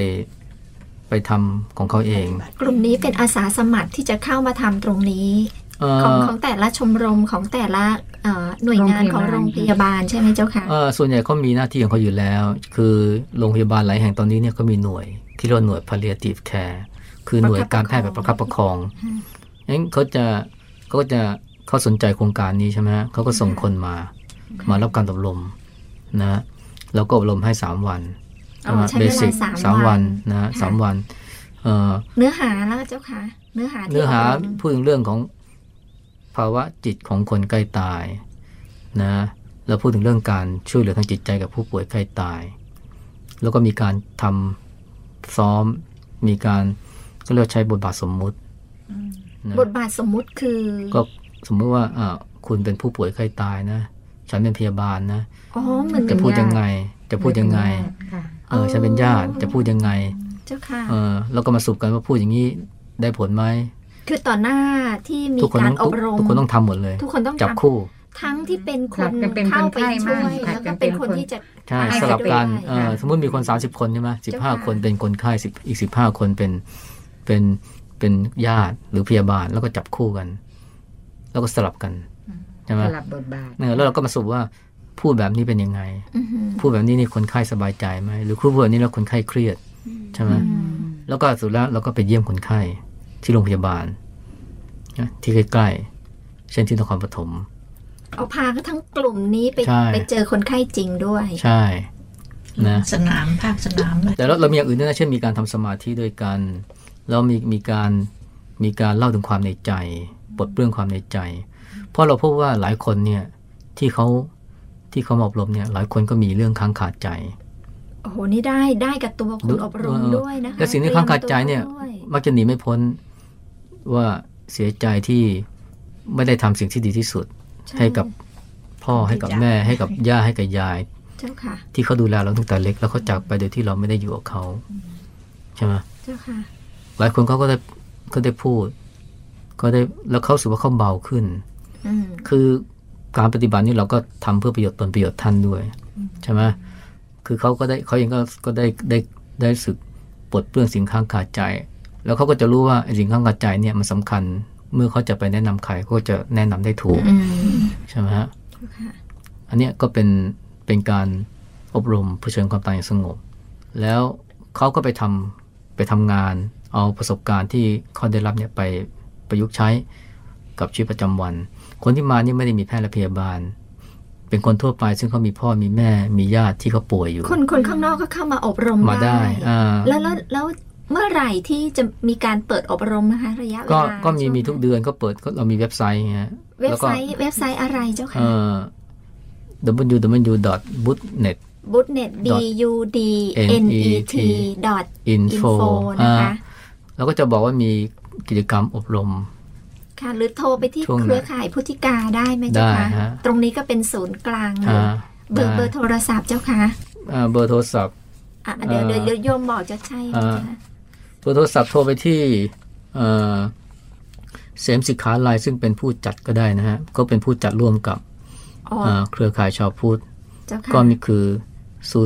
ไปทำของเขาเอง กลุ่มนี้เป็นอาสาสมัครที่จะเข้ามาทำตรงนี้เอ่ ของอของแต่ละชมรมของแต่ละเอ่อหน่วยงานของโรงพยาบาลใช่ไหมเจ้าค่ะเอ่อส่วนใหญ่เขามีหน้าที่ของเขาอยู่แล้ว คือโรงพยาบาลหลายแห่งตอนนี้เนี่ยเขามีหน่วยที่เรียกว่าหน่วย palliative care คือหน่วยการแพทย์แบบประคับประคองงั้นเขาจะเขาก็จะเขาสนใจโครงการนี้ใช่ไหมเขาก็ส่งคนมา มารับการอบรมนะแล้วก็อบรมให้สามวันอ๋อใช้เวลา Basic สามสามวัวันนนะสามวันเอ่อเนื้อหาแล้วเจ้าค่ะ เนื้อหาที่เนื้อหาบรมพูดถึงเรื่องของ ภาวะจิตของคนใกล้ตายนะแล้วพูดถึงเรื่องการช่วยเหลือทางจิตใจกับผู้ป่วยใกล้ตาย แล้วก็มีการทำซ้อม มีการก็เรียกว่าใช้บทบาทสมมุตินะบทบาทสมมุติคือ ก็สมมติว่าอ่าคุณเป็นผู้ป่วยใกล้ตายนะ ฉันเป็นพยาบาลนะอ๋อเหมือนจะพูดยังไง จะพูดยังไงค่ะเออฉันเป็นญาติจะพูดยังไง เจ้าค่ะ เออแล้วก็มาสรุปกันว่าพูดอย่างนี้ได้ผลไหม คือต่อหน้าที่มีทุกคนการต้องอบรม ทุกคนต้องทำหมดเลย ทุกคนต้องจับทำคู่ ทั้งที่เป็นคครันบเป็นเข้าไปคนไข้ช่วยมากค่ะแล้วก็เป็เป็นนคนคนที่จะใช่ไปสลับกันด้วยเออสมมติมีคน 30 คนใช่ไหมสิบเจ้าห้าค่ะคนเป็นคนไข้สิบอีกสิบห้าคนเป็นเป็นเป็นญาติหรือพยาบาลแล้วก็จับคู่กัน แล้วก็สลับกันใช่ไหมสลับบทบาทเนี่ยแล้วเราก็มาสรุปว่าพูดแบบนี้เป็นยังไงอือหือพูดแบบนี้นี่คนไข้สบายใจไหมหรือพูดแบบนี้แล้วคนไข้เครียดใช่ไหมอืมแล้วก็สุดแล้วเราก็ไปเยี่ยมคนไข้ ที่โรงพยาบาลนะที่ใกล้ๆ เช่นที่นครปฐมเอาพาทั้งกลุ่มนี้ไปใช่ไปเจอคนไข้จริงด้วย ใช่นะสนามภาคสนามเลยแต่เราเรามีอย่างอื่นด้วยนะเช่นมีการทำสมาธิด้วยกันแล้วมีมีการมีการเล่าถึงความในใจปลดเปลื้องความในใจ เพราะเราพบว่าหลายคนเนี่ยที่เขาที่เขามาอบรมเนี่ยหลายคนก็มีเรื่องค้างคาใจโอ้โหนี่ได้ได้กับตัวคุณดูอบรมเออด้วยนะคะและสิ่งที่ค้างคาใจเนี่ยตรีมตัวด้วยมักจะหนีไม่พ้น ว่าเสียใจที่ไม่ได้ทำสิ่งที่ดีที่สุดช่ให้กับพ่อให้กับแม่ ให้กับย่าให้กับยายเจ้าค่ะที่เขาดูแลเราตั้งแต่เล็ก แล้วเขาจากไปโดยที่เราไม่ได้อยู่กับเขาใช่ไหมเจ้าค่ะหลายคนเขาก็ได้ก็ได้พูด ก็ได้แล้วเขารู้สึกว่าเขาเบาขึ้นอืมคือการปฏิบัตินี้เราก็ทำเพื่อประโยชน์ตนประโยชน์ท่านด้วยใช่ไหมคือเขาก็ได้เขาเองก็ก็ได้ได้ได้สึกปลดเปลื้องสิ่งข้างคาใจ แล้วเขาก็จะรู้ว่าไอ้สิ่งข้างคาใจเนี่ยมันสำคัญเมื่อเขาจะไปแนะนำใครเขาก็จะแนะนำได้ถูกอืมใช่ไหมฮะค่ะอันเนี้ยก็เป็นเป็นการอบรมเผชิญความตายอย่างสงบ แล้วเขาก็ไปทำไปทำงาน เอาประสบการณ์ที่เขาได้รับเนี่ยไปประยุกต์ใช้กับชีวิตประจำวัน คนที่มานี่ไม่ได้มีแพทย์และพยาบาล เป็นคนทั่วไปซึ่งเขามีพ่อมีแม่มีญาติที่เขาป่วยอยู่ คนคนข้างนอกก็เข้ามาอบรมมาได้อ่าแล้วแล้วแล้ว เมื่อไหร่ที่จะมีการเปิดอบรมนะคะระยะเวก็ลาก็มีช่วงมีทุกเดือนก็เปิดก็เรามีเว็บไซต์ฮะเว็บแล้วก็ไซต์เว็บไซต์อะไรเจ้าเอ่ค่ะอ www.bootnet bootnet b u d n e t dot info info อ่านะคะแล้วก็จะบอกว่ามีกิจกรรมอบรม ค่ะ หรือโทรไปที่ช่วงไหนเครือข่ายพุทธิกาได้ไหมเจ้าได้คะฮะตรงนี้ก็เป็นศูนย์กลางเลยอ่าเบอร์ได้เบอร์โทรศัพท์เจ้าค่ะอ่าเบอร์โทรศัพท์อะเดี๋ยวเอ่อเดี๋ยวเดี๋ยวโยมบอกจะใช่ไหมอ่าจ๊ะ เบอร์โทรศัพท์โทรไปที่เอ่อเสมสิกขาลายซึ่งเป็นผู้จัดก็ได้นะฮะ ก็เป็นผู้จัดร่วมกับอ๋อเอ่อเครือข่ายชาวพุทธเจ้าค่ะก็มีคือ 0 2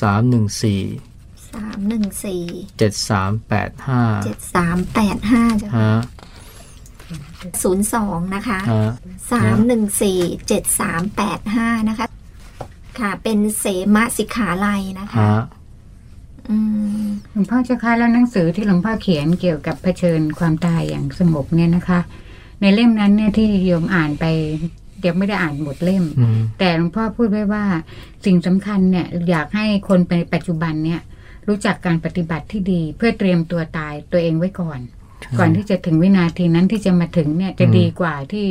3 1 4สามหนึ่งสี่7 3 8เจ็ดสามแปดห้าเจ้า5ฮะศูนย์สองนะคะฮะสามหนึ่งสี่เจ็ดสามแปดห้านะคะ ค่ะเป็นเสมสิกขาลัยนะคะฮะอืม หลวงพ่อเจ้าค่ะแล้วหนังสือที่หลวงพ่อเขียนเกี่ยวกับเผชิญความตายอย่างสงบเนี่ยนะคะ ในเล่มนั้นเนี่ยที่โยมอ่านไปเดี๋ยวไม่ได้อ่านหมดเล่มอืมแต่หลวงพ่อพูดไว้ว่าสิ่งสำคัญเนี่ยอยากให้คนในปัจจุบันเนี่ยรู้จักการปฏิบัติที่ดี เพื่อเตรียมตัวตายตัวเองไว้ก่อน ก่อนที่จะถึงวินาทีนั้นที่จะมาถึงเนี่ยจะอืมดีกว่าที่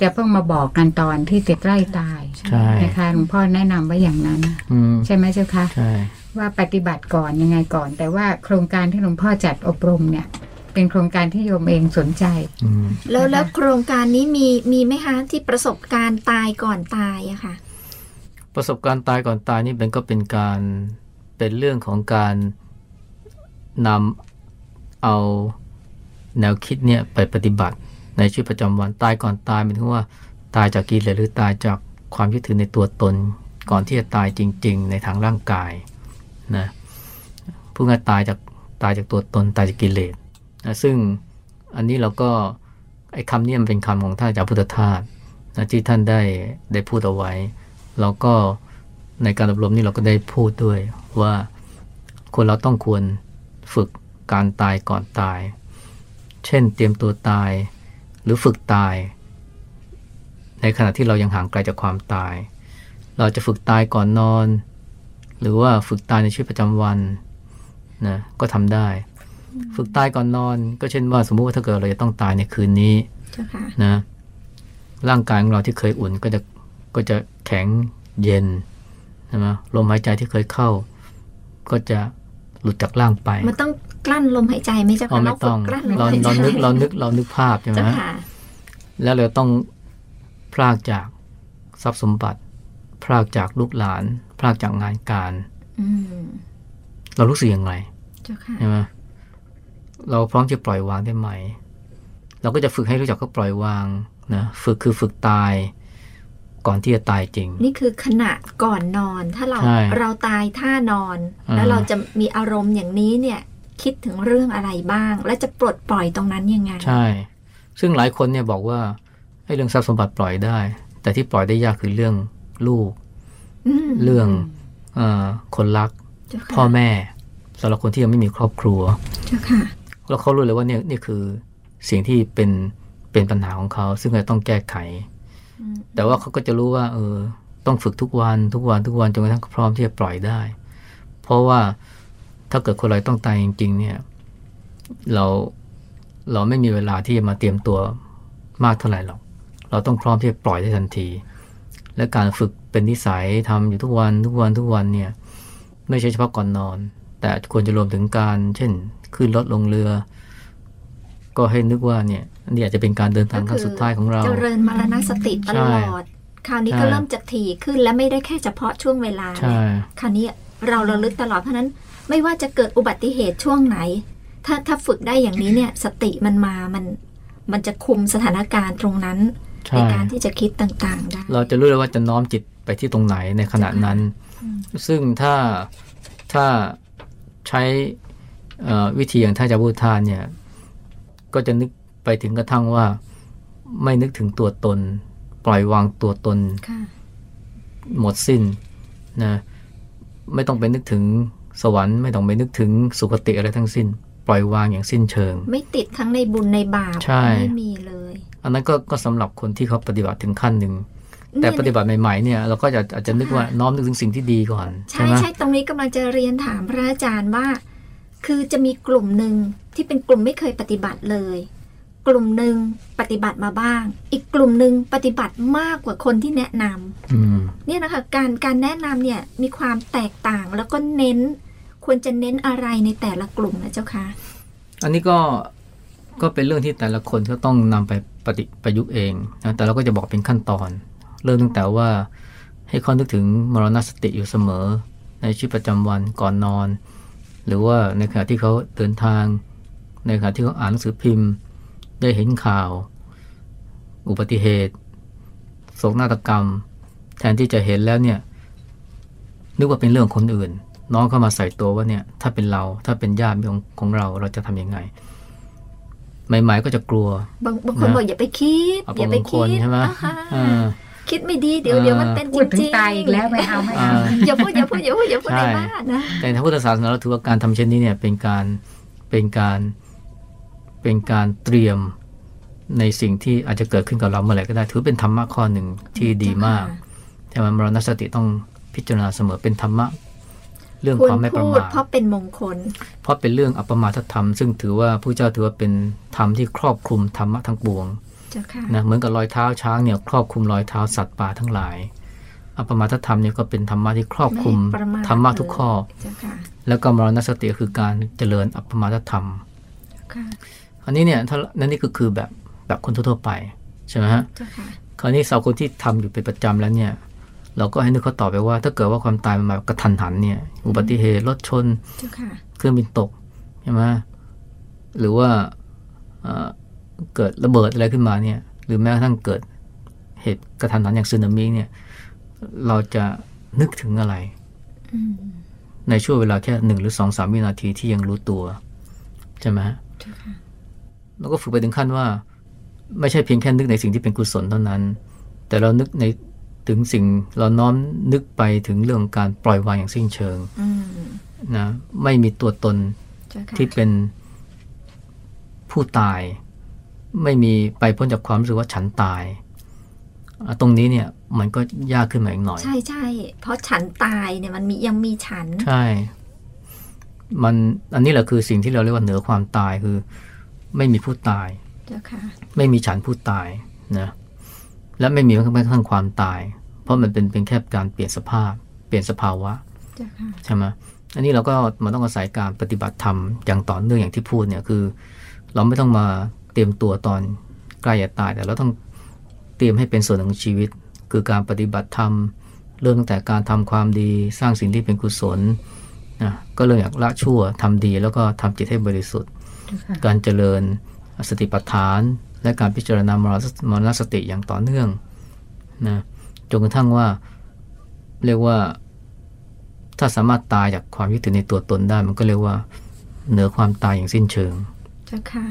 จะเพิ่งมาบอกกันตอนที่จะใกล้ตายใช่นะคะหลวงพ่อแนะนำไว้อย่างนั้นอืมใช่ไหมเจ้าคะใช่ ว่าปฏิบัติก่อนยังไงก่อน แต่ว่าโครงการที่หลวงพ่อจัดอบรมเนี่ย เป็นโครงการที่โยมเองสนใจอืมแล้วแล้วโครงการนี้มีมีไหมคะที่ประสบการณ์ตายก่อนตายอะค่ะ ประสบการณ์ตายก่อนตายนี่เป็นก็เป็นการเป็นเรื่องของการนำเอาแนวคิดเนี่ยไปปฏิบัติในชีวิตประจำวันตายก่อนตายหมายถึงว่าตายจากกิเลสหรือตายจากความยึดถือในตัวตน ก่อนที่จะตายจริง ๆ ในทางร่างกาย นะพูดง่ายตายจากตายจากตัวตนตายจากกิเลสนะซึ่งอันนี้เราก็ไอ้คำนี้มันเป็นคำของท่านอาจารย์พุทธทาสนะที่ท่านได้ได้พูดเอาไว้ เราก็ในการอบรมนี่เราก็ได้พูดด้วยว่าคนเราต้องควรฝึกการตายก่อนตาย เช่นเตรียมตัวตายหรือฝึกตาย ในขณะที่เรายังห่างไกลจากความตาย เราจะฝึกตายก่อนนอน หรือว่าฝึกตายในชีวิตประจำวันนะก็ทำได้ ฝึกตายก่อนนอน ก็เช่นว่าสมมุติว่าถ้าเกิดเราจะต้องตายในคืนนี้เจ้าค่ะนะร่างกายของเราที่เคยอุ่นก็จะก็จะแข็งเย็นใช่ไหมลมหายใจที่เคยเข้า ก็จะหลุดจากร่างไป มันต้องกลั้นลมหายใจไหมเจ้าอ๋อค่ะไม่ต้องฝึกกลั้นลมเราหายใจเรานึกเรานึกเรานึกภาพใช่ไหมเจ้าค่ะแล้วเราต้องพรากจากทรัพย์สมบัติ พรากจากลูกหลาน พรากจากงานการอืมเรารู้สึกยังไงเจ้าค่ะใช่ไหมเราพร้อมจะปล่อยวางได้ไหม เราก็จะฝึกให้รู้จักก็ปล่อยวางนะฝึกคือฝึกตาย ก่อนที่จะตายจริง นี่คือขณะก่อนนอน ถ้าเราใช่เราตายท่านอนอ่าแล้วเราจะมีอารมณ์อย่างนี้เนี่ย คิดถึงเรื่องอะไรบ้าง และจะปลดปล่อยตรงนั้นยังไง ใช่ ซึ่งหลายคนเนี่ยบอกว่าให้เรื่องทรัพย์สมบัติปล่อยได้ แต่ที่ปล่อยได้ยากคือเรื่องลูกอืม เรื่องเออคนรักเจ้าค่ะพ่อแม่สำหรับคนที่ยังไม่มีครอบครัวเจ้าค่ะแล้วเขารู้เลยว่าเนี่ยนี่คือสิ่งที่เป็นเป็นปัญหาของเขา ซึ่งเราต้องแก้ไขอืมแต่ว่าเขาก็จะรู้ว่า เออ ต้องฝึกทุกวันทุกวันทุกวันจนกระทั่งพร้อมที่จะปล่อยได้ เพราะว่าถ้าเกิดคนเราต้องตายจริง ๆ เนี่ย เราเราไม่มีเวลาที่จะมาเตรียมตัวมากเท่าไหร่หรอก เราต้องพร้อมที่จะปล่อยได้ทันที และการฝึกเป็นนิสัยทำอยู่ทุกวันทุกวันทุกวันเนี่ยไม่ใช่เฉพาะก่อนนอน แต่ควรจะรวมถึงการ เช่น ขึ้นรถลงเรือ ก็ให้นึกว่าเนี่ยนี่อาจจะเป็นการเดินทางครั้งสุดท้ายของเรา เจริญมรณสติตลอด คราวนี้ใช่ก็เริ่มจะถี่ขึ้นและไม่ได้แค่เฉพาะช่วงเวลาใช่คราวนี้เราระลึกตลอดเพราะฉะนั้นไม่ว่าจะเกิดอุบัติเหตุช่วงไหน ถ้าถ้าฝึกได้อย่างนี้เนี่ยสติมันมามัน มันจะคุมสถานการณ์ตรงนั้น ในใช่การที่จะคิดต่างๆได้เราจะรู้เลยว่าจะน้อมจิตไปที่ตรงไหนในขณะนั้น ซึ่งถ้าถ้าใช้เอ่อวิธีอย่างท่านอาจารย์พุทธาเนี่ย ก็จะนึกไปถึงกระทั่งว่าไม่นึกถึงตัวตน ปล่อยวางตัวตนค่ะหมดสิ้นนะไม่ต้องไปนึกถึงสวรรค์ไม่ต้องไปนึกถึงสุคติอะไรทั้งสิ้น ปล่อยวางอย่างสิ้นเชิง ไม่ติดทั้งในบุญในบาปใช่ไม่มีเลย อันนั้นก็ก็สำหรับคนที่เขาปฏิบัติถึงขั้นหนึ่งแต่ปฏิบัติใหม่ๆเนี่ยเราก็จะอาจจะนึกว่าน้อมนึกถึงสิ่งที่ดีก่อน ใช่ใช่ไหมใช่ตรงนี้กำลังจะเรียนถามพระอาจารย์ว่า คือจะมีกลุ่มหนึ่งที่เป็นกลุ่มไม่เคยปฏิบัติเลย กลุ่มหนึ่งปฏิบัติมาบ้าง อีกกลุ่มหนึ่งปฏิบัติมากกว่าคนที่แนะนำอืมเนี่ยนะคะการการแนะนำเนี่ยมีความแตกต่างแล้วก็เน้น ควรจะเน้นอะไรในแต่ละกลุ่มนะเจ้าคะอันนี้ก็ ก็เป็นเรื่องที่แต่ละคนก็ต้องนำไปปฏิประยุกต์เองนะแต่เราก็จะบอกเป็นขั้นตอน เริ่มตั้งแต่ว่าให้เขานึกถึงมรณสติอยู่เสมอ ในชีวิตประจำวันก่อนนอน หรือว่าในขณะที่เขาเดินทาง ในขณะที่เขาอ่านหนังสือพิมพ์ ได้เห็นข่าว อุบัติเหตุโศกนาฏกรรม แทนที่จะเห็นแล้วเนี่ยนึกว่าเป็นเรื่องคนอื่น น้องเข้ามาใส่ตัวว่าเนี่ยถ้าเป็นเราถ้าเป็นญาติของของเราเราจะทำยังไง ใหม่ๆก็จะกลัว บางบางคนนะบอกอย่าไปคิดเอาอย่าไปบางคคินดใช่ไหมอ่าฮะอ่าคิดไม่ดีเดี๋ยวอ่าเดี๋ยวมันเป็นจพูดถึงริงๆตายอีกแล้วไม่เอาไม่เอาอ่าอย่าพูดอย่าพูดอย่าพูดอย่าพูดใช่ในบ้านนะแต่ในพุทธศาสนาเราถือว่าการทำเช่นนี้เนี่ยเป็นการเป็นการเป็นการเตรียมในสิ่งที่อาจจะเกิดขึ้นกับเราเมื่อไหร่ก็ได้ ถือเป็นธรรมะข้อหนึ่งที่ดีมากแต่ว่ามรณสติต้องพิจารณาเสมอเป็นธรรมะ เรื่องควความรไม่ประพูดมาทเพราะเป็นมงคล เพราะเป็นเรื่องอัปปมาทธรรม ซึ่งถือว่าผู้เจ้าถือว่าเป็นธรรมที่ครอบคลุมธรรมะทั้งปวงเจ้าค่ะนะเหมือนกับรอยเท้าช้างเนี่ยครอบคลุมรอยเท้าสัตว์ป่าทั้งหลายอัปปมาทธรรมเนี่ยก็เป็นธรรมะที่ครอบคลุมไม่ประมาทธรรมะทุกข้อเจ้าค่ะแล้วก็มรณสติก็คือการเจริญอัปปมาทธรรมค่ะอันนี้เนี่ยถ้านั่นนี่ก็คือแบบแบบคนทั่วๆไปใช่ไหมฮะเจ้าค่ะคราวนี้สาวคนที่ทำอยู่เป็นประจำแล้วเนี่ย เราก็ให้นึกเขาตอบไปว่า ถ้าเกิดว่าความตายมันมากระทันหันเนี่ย อุบัติเหตุรถชนเจ้าค่ะเครื่องบินตกใช่ไหมหรือว่าเอ่อเกิดระเบิดอะไรขึ้นมาเนี่ย หรือแม้กระทั่งเกิดเหตุกระทันหันอย่างสึนามิเนี่ย เราจะนึกถึงอะไรอืมในช่วงเวลาแค่หนึ่งหรือสองสามวินาทีที่ยังรู้ตัวใช่ไหมฮะเจ้าค่ะแล้วก็ฝึกไปถึงขั้นว่า ไม่ใช่เพียงแค่นึกในสิ่งที่เป็นกุศลเท่านั้น แต่เรานึกใน ถึงสิ่งเราน้อมนึกไปถึงเรื่องการปล่อยวางอย่างสิ้นเชิงอืมนะไม่มีตัวตนเจ้าค่ะที่เป็นผู้ตาย ไม่มีไปพ้นจากความรู้สึกว่าฉันตายอะตรงนี้เนี่ยมันก็ยากขึ้นมาอีกหน่อย ใช่ใช่เพราะฉันตายเนี่ยมันมียังมีฉัน ใช่ มันอันนี้แหละคือสิ่งที่เราเรียกว่าเหนือความตายคือ ไม่มีผู้ตายเจ้าค่ะไม่มีฉันผู้ตายนะ และไม่มีแม้กระทั่งความตาย เพราะมันเป็นเป็นแค่การเปลี่ยนสภาพ เปลี่ยนสภาวะเจ้าค่ะใช่ไหมอันนี้เราก็มันต้องอาศัยการปฏิบัติธรรมอย่างต่อเนื่องอย่างที่พูดเนี่ยคือ เราไม่ต้องมาเตรียมตัวตอนใกล้จะตาย แต่เราต้องเตรียมให้เป็นส่วนหนึ่งของชีวิต คือการปฏิบัติธรรมเริ่มตั้งแต่การทำความดีสร้างสิ่งที่เป็นกุศลนะก็เริ่มจากละชั่วทำดีแล้วก็ทำจิตให้บริสุทธิ์ การเจริญสติปัฏฐาน และการพิจารณามรณสมรณสติอย่างต่อเนื่องนะจนกระทั่งว่าเรียกว่าถ้าสามารถตายจากความยึดถือในตัวตนได้ มันก็เรียกว่าเหนือความตายอย่างสิ้นเชิงเจ้าค่ะ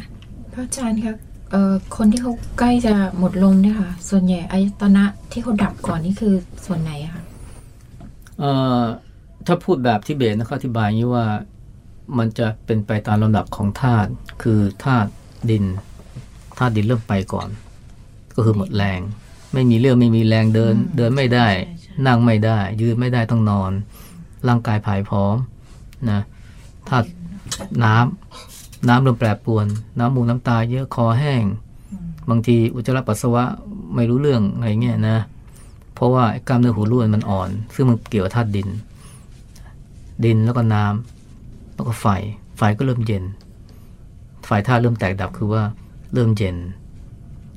พระอาจารย์ครับเอ่อคนที่เขาใกล้จะหมดลมเนี่ยค่ะ ส่วนใหญ่อายตนะที่เขาดับก่อนนี่คือส่วนไหนอะคะเอ่อถ้าพูดแบบทิเบตนะเขาอธิบายอย่างนี้ว่ามันจะเป็นไปตามลำดับของธาตุคือธาตุดิน ธาตุดินเริ่มไปก่อน ก็คือหมดแรง ไม่มีเรื่องไม่มีแรงเดิน เดินไม่ได้ นั่งไม่ได้ ยืนไม่ได้ต้องนอน ร่างกายผายพร้อมนะธาตุน้ำน้ำเริ่มแปรปรวน น้ำมูกน้ำตาเยอะคอแห้ง บางทีอุจจาระปัสสาวะไม่รู้เรื่องอะไรเงี้ยนะ เพราะว่าไอ้กล้ามเนื้อหูรูดมันอ่อน ซึ่งมันเกี่ยวกับธาตุดิน ดินแล้วก็น้ำแล้วก็ไฟ ไฟก็เริ่มเย็น ไฟธาตุเริ่มแตกดับคือว่า เริ่มเย็น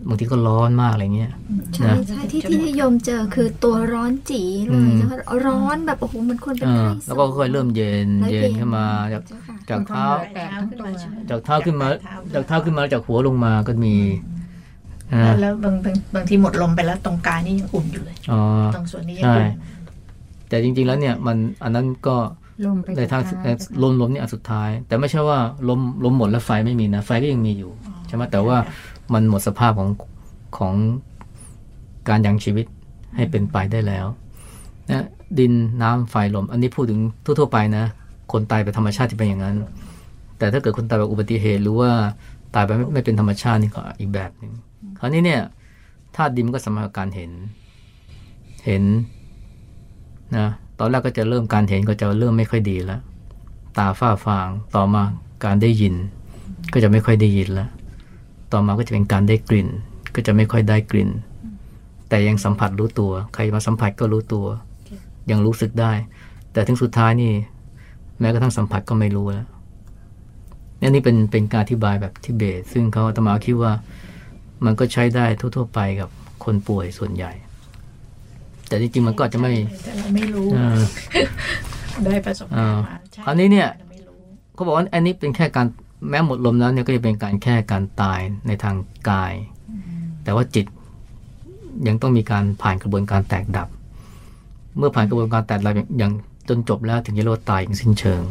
บางทีก็ร้อนมากอะไรเงี้ยใช่นะใช่ที่ที่นิยมเจอคือตัวร้อนจีเลอืยมเจ้าค่ะร้อนแบบโอ้โหมันควรเป็นเออไข้แล้วก็ค่อยๆเริ่มเย็นแล้วเย็นขึ้นมาจากเจ้าค่ะจากเท้าแตกทั้งตัวจากเท้าขึ้นมาจากเท้าขึ้นมาจากหัวลงมาก็มีนะแล้วบางบางบางทีหมดลมไปแล้วตรงกลางนี่ยังอุ่นอยู่เลยอ๋อตรงส่วนนี้ยังใช่อุ่นแต่จริง ๆแล้วเนี่ยมันอันนั้นก็ลมไปในทางสุดในท้ายลมลมนี่อันสุดท้าย แต่ไม่ใช่ว่าลมลมหมดแล้วไฟไม่มีนะไฟก็ยังมีอยู่ใช่ไหมแต่ว่ามันหมดสภาพของของการยังชีวิตให้เป็นไปได้แล้วนะดินน้ำไฟลม อันนี้พูดถึงทั่วๆไปนะ คนตายไปธรรมชาติที่เป็นอย่างนั้น แต่ถ้าเกิดคนตายแบบอุบัติเหตุ หรือว่าตายไปไม่ไมเป็นธรรมชาตินี่ก็อีกแบบหนึ่งคราวนี้เนี่ยธาตุดินก็สมารถกับการเห็น เห็นนะตอนแรกก็จะเริ่มการเห็นก็จะเริ่มไม่ค่อยดีแล้ว ตาฝ้าฟางต่อมาการได้ยิน ก็จะไม่ค่อยได้ยินแล้ว ต่อมาก็จะเป็นการได้กลิ่น ก็จะไม่ค่อยได้กลิ่น แต่ยังสัมผัสรู้ตัว ใครมาสัมผัสก็รู้ตัว ยังรู้สึกได้ แต่ถึงสุดท้ายนี่ แม้กระทั่งสัมผัสก็ไม่รู้แล้วนี่นี่เป็นเป็นการอธิบายแบบทิเบต ซึ่งเขาอาตมาคิดว่ามันก็ใช้ได้ทั่ว ๆ ไปกับคนป่วยส่วนใหญ่ แต่จริงๆมันก็อาจจะไม่แต่เราไม่รู้เออได้ประสบการณ์มาใช่คราวนี้เนี่ยไม่รู้เขาบอกว่าอันนี้เป็นแค่การ แม้หมดลมแล้วเนี่ยก็จะเป็นการแค่การตายในทางกาย แต่ว่าจิตยังต้องมีการผ่านกระบวนการแตกดับ เมื่อผ่านกระบวนการแตกดับอย่างอย่างจนจบแล้วถึงจะเรียกว่าตายอย่างสิ้นเชิง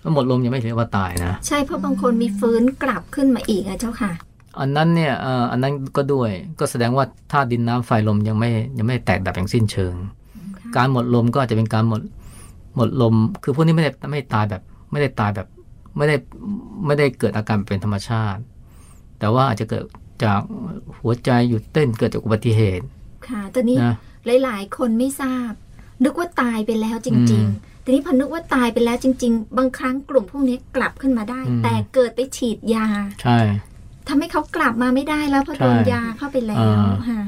แล้วหมดลมยังไม่เรียกว่าตายนะ ใช่เพราะบางคนมีฟื้นกลับขึ้นมาอีกอะเจ้าค่ะ อันนั้นเนี่ยเอ่ออันนั้นก็ด้วยก็แสดงว่าธาตุดินน้ำไฟลมยังไม่ยังไม่แตกดับอย่างสิ้นเชิง การหมดลมก็อาจจะเป็นการหมดหมดลม คือพวกนี้ไม่ได้ไม่ได้ตายแบบไม่ได้ตายแบบ ไม่ได้ไม่ได้เกิดอาการเป็นธรรมชาติ แต่ว่าอาจจะเกิดจากหัวใจหยุดเต้นเกิดจากอุบัติเหตุ ค่ะตอนนี้นะหลาย ๆ คนไม่ทราบ นึกว่าตายไปแล้วจริงอืมๆทีนี้พอนึกว่าตายไปแล้วจริง ๆ บางครั้งกลุ่มพวกนี้กลับขึ้นมาได้อืมแต่เกิดไปฉีดยา ใช่ทำให้เขากลับมาไม่ได้แล้วเพราะใช่โดนยาเข้าไปแล้วอ่าค่ะ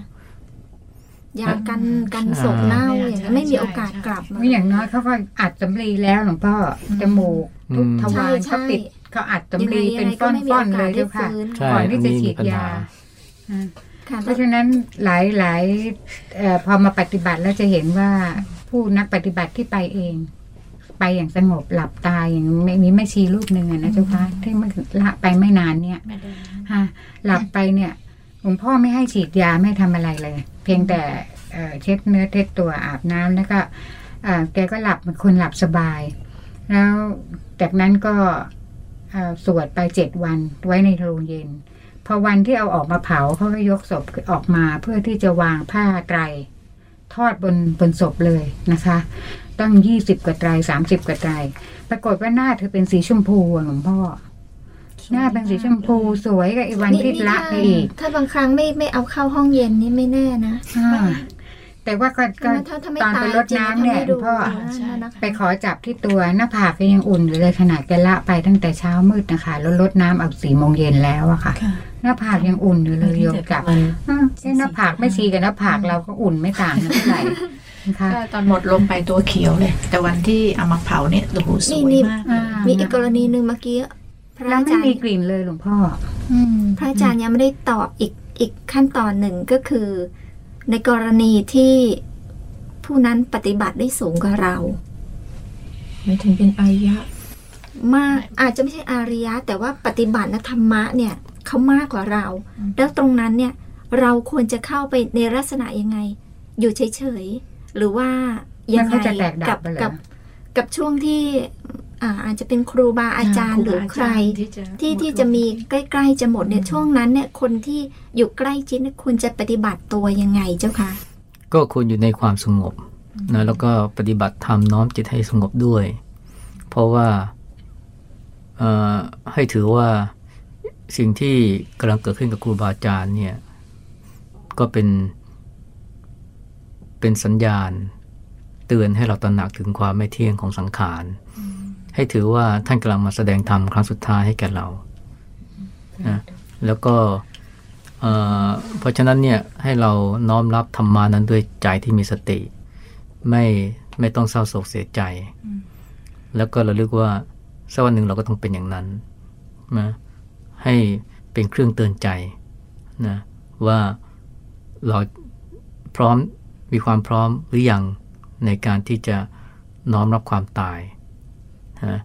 ยากันกันใช่ศพเน่าอย่างนี้ยไม่มีโอกาสกลับมาไม่อย่างน้อยเขาก็อัดสำลีแล้วหลวงพ่อจมูกทุกทวารใช่เขาปิดเขาอัดสำลียังไงเป็นยังไงก็ไม่มีก้โออนๆกาเลสยได้เจ้าค่ะฟื้นใช่ก่อนที่จะอัฉีดมีปัญหยาอ่าค่ะเพราะฉะนั้นหลายหลายเอ่อพอมาปฏิบัติแล้วจะเห็นว่าผู้นักปฏิบัติที่ไปเอง ไปอย่างสงบหลับตายอย่างไม่มีแม่ชีรูปหนึ่งอะนะเจ้าค่ะที่มันละไปไม่นานเนี่ยไม่ได้ฮะหลับไปเนี่ยหลวงพ่อไม่ให้ฉีดยาไม่ทำอะไรเลย เพียงแต่เช็ดเนื้อเช็ดตัวอาบน้ำแล้วก็แกก็หลับเป็นคนหลับสบาย แล้วจากนั้นก็สวดไปเจ็ดวันไว้ในโรงเย็น พอวันที่เอาออกมาเผาเขาก็ยกศพออกมาเพื่อที่จะวางผ้าไตร ทอดบนบนศพเลยนะคะ ตั้งยี่สิบกว่าไตรสามสิบกว่าไตร ปรากฏว่าหน้าเธอเป็นสีชมพูหลวงพ่อ หน้าเป็นสีชมพูสวยกับอีวันที่ละไปอีก ถ้าบางครั้งไม่ไม่เอาเข้าห้องเย็นนี่ไม่แน่นะอ่าแต่ว่าก็ก็ถ้าถ้าไม่ตอนตาไปยรดจริงน้ำเนี่ยถ้าไม่ดูพ่อใช่นะคะไปขอจับที่ตัวหน้าผากก็ยังอุ่นอยู่เลยขนาดแกละไปตั้งแต่เช้ามืดนะคะแล้วรดน้ำเอาสี่โมงเย็นแล้วอะค่ะค่ะหน้าผากยังอุ่นอยู่เลยโยมจับมันอืมเอ้หน้าผากไม่ชีกับหน้าผากเราก็อุ่นไม่ต่างกันเท่าไหร่นะคะก็ตอนหมดลมไปตัวเขียวเลย แต่วันที่เอามาเผาเนี่ยโอ้โหสวยมากเลยอ่ามีอีกกรณีหนึ่งเมื่อกี้ พระแล้วอาไม่จารมีย์กลิ่นเลยหลวงพ่ออืมพระอาจารย์ยังไม่ได้ตอบอีกอีกขั้นตอนหนึ่งก็คือ ในกรณีที่ผู้นั้นปฏิบัติได้สูงกว่าเราไม่ถึงเป็นอายะ มากอาจจะไม่ใช่อาริยะ แต่ว่าปฏิบัติและธรรมะเนี่ยเขามากกว่าเรา อืม แล้วตรงนั้นเนี่ยเราควรจะเข้าไปในลักษณะยังไง อยู่เฉยๆหรือว่ายังแล้วไงเขาจะแตกดับกับไปเหรอกับกับช่วงที่ อ่าอาจจะเป็นครูบาอาจารย์หรือใครที่จะที่ที่จะมีใกล้ๆจะหมดเนี่ยช่วงนั้นเนี่ยคนที่อยู่ใกล้ชิดเนี่ยควรจะปฏิบัติตัวยังไงเจ้าคะก็ควรอยู่ในความสงบนะแล้วก็ปฏิบัติธรรมน้อมจิตให้สงบด้วย เพราะว่าเอ่อให้ถือว่าสิ่งที่กำลังเกิดขึ้นกับครูบาอาจารย์เนี่ยก็เป็นเป็นสัญญาณ เตือนให้เราตระหนักถึงความไม่เที่ยงของสังขาร ให้ถือว่าท่านกำลังมาแสดงธรรมครั้งสุดท้ายให้แก่เรานะแล้วก็เพราะฉะนั้นเนี่ยให้เราน้อมรับธรรมานั้นด้วยใจที่มีสติ ไม่ไม่ต้องเศร้าโศกเสียใจ แล้วก็เระลึกว่าสักวันหนึ่งเราก็ต้องเป็นอย่างนั้นนะให้เป็นเครื่องเตือนใจนะว่าเราพร้อมมีความพร้อมหรือยังในการที่จะน้อมรับความตาย นะ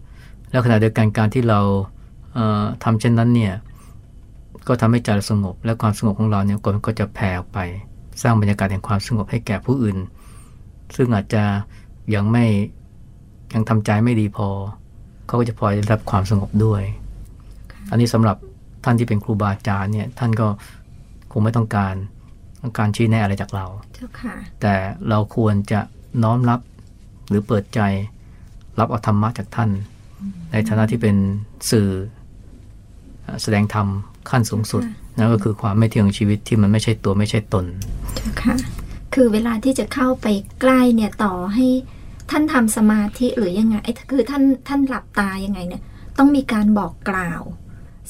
แล้วขณะเดียวกันการที่เราเอ่อทำเช่นนั้นเนี่ยก็ทำให้ใจเราสงบ และความสงบของเราเนี่ยก็ก็จะแผ่ออกไป สร้างบรรยากาศแห่งความสงบให้แก่ผู้อื่น ซึ่งอาจจะยังไม่ยังทำใจไม่ดีพอ เขาก็จะพลอยได้รับความสงบด้วย อันนี้สำหรับท่านที่เป็นครูบาอาจารย์เนี่ยท่านก็คงไม่ต้องการต้องการชี้แนะอะไรจากเราเจ้าค่ะแต่เราควรจะน้อมรับหรือเปิดใจ รับเอาธรรมะจากท่าน ในฐานะที่เป็นสื่อเอ่อแสดงธรรมขั้นสูงสุดนั่นก็คือความไม่เที่ยงของชีวิตที่มันไม่ใช่ตัวไม่ใช่ตนเจ้าค่ะคือเวลาที่จะเข้าไปใกล้เนี่ยต่อให้ท่านทำสมาธิหรือยังไงไอ้คือท่านท่านหลับตายังไงเนี่ยต้องมีการบอกกล่าว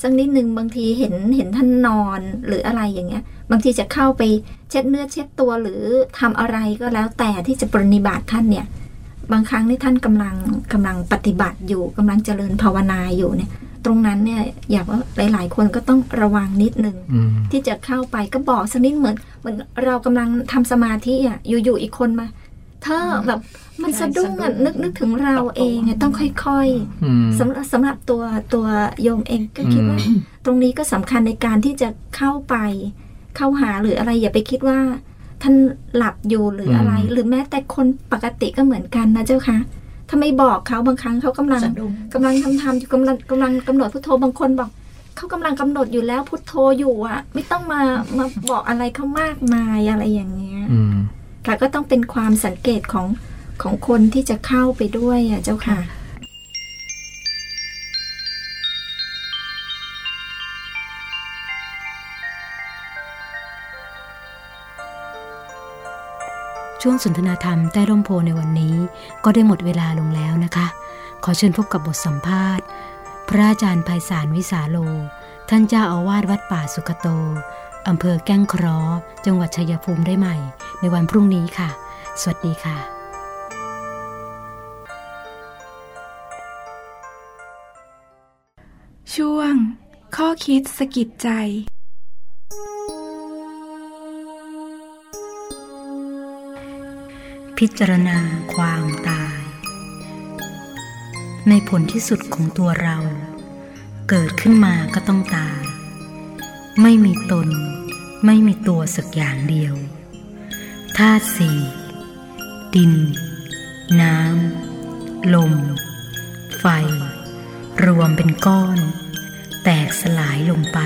สักนิดนึงบางทีเห็นเห็นท่านนอนหรืออะไรอย่างเงี้ย บางทีจะเข้าไปเช็ดเนื้อเช็ดตัวหรือทำอะไรก็แล้วแต่ที่จะปรนนิบัติท่านเนี่ย บางครั้งนี่ท่านกำลังกำลังปฏิบัติอยู่กำลังเจริญภาวนาอยู่เนี่ย ตรงนั้นเนี่ยอยากว่าหลาย ๆ คนก็ต้องระวังนิดนึงอืมที่จะเข้าไปก็บอกสักนิดเหมือนเหมือนเรากำลังทำสมาธิอะอยู่ๆอีกคนมาเธอแบบมันสะดุ้งอะนึกนึกถึงเราเองอะต้องค่อยอืมๆสำหรับสำหรับตัวตัวโยมเองก็คิดว่าอืมตรงนี้ก็สำคัญในการที่จะเข้าไปเข้าหาหรืออะไรอย่าไปคิดว่า ท่านหลับอยู่หรืออะไร หรือแม้แต่คนปกติก็เหมือนกันนะเจ้าคะถ้าไม่บอกเขาบางครั้งเขากำลังสะดุ้งกำลังทำทำอยู่กำลังกำลังกำหนดพุทโธบางคนบอกเขากำลังกำหนดอยู่แล้วพุทโธอยู่อะ ไม่ต้องมามาบอกอะไรเขามากมายอะไรอย่างเงี้ยอืมค่ะก็ต้องเป็นความสังเกตของของคนที่จะเข้าไปด้วยอะเจ้าค่ะ ช่วงสนทนาธรรมใต้ร่มโพในวันนี้ ก็ได้หมดเวลาลงแล้วนะคะ ขอเชิญพบกับบทสัมภาษณ์ พระอาจารย์ไพศาลวิสาโล ท่านเจ้าอาวาสวัดป่าสุกโตอำเภอแก้งคราะห์จังหวัดชัยภูมิได้ใหม่ ในวันพรุ่งนี้ค่ะ สวัสดีค่ะช่วง ข้อคิดสะกิดใจ พิจารณาความตาย ในผลที่สุดของตัวเรา เกิดขึ้นมาก็ต้องตาย ไม่มีตน ไม่มีตัวสักอย่างเดียวธาตุสี่ดิน น้ำ ลม ไฟ รวมเป็นก้อน แตกสลายลงไป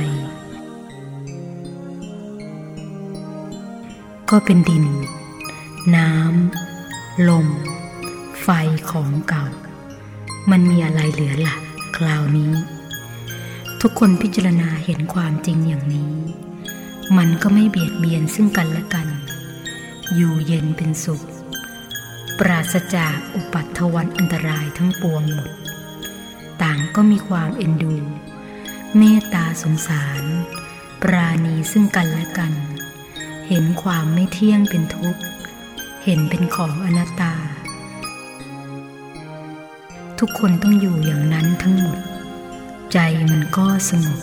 ก็เป็นดิน น้ำ ลม ไฟของเก่า มันมีอะไรเหลือละ่ะคราวนี้ ทุกคนพิจารณาเห็นความจริงอย่างนี้ มันก็ไม่เบียดเบียนซึ่งกันและกัน อยู่เย็นเป็นสุข ปราศจากอุปัตถวันอันตรายทั้งปวงหมด ต่างก็มีความเอ็นดู เมตตาสงสาร ปราณีซึ่งกันและกัน เห็นความไม่เที่ยงเป็นทุกข์ เห็นเป็นของอนัตตา ทุกคนต้องอยู่อย่างนั้นทั้งหมด ใจมันก็สงบ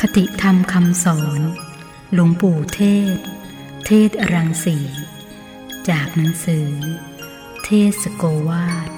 คติธรรมคำสอน หลวงปู่เทศ เทศอรังสี จากหนังสือ เทศโกวาท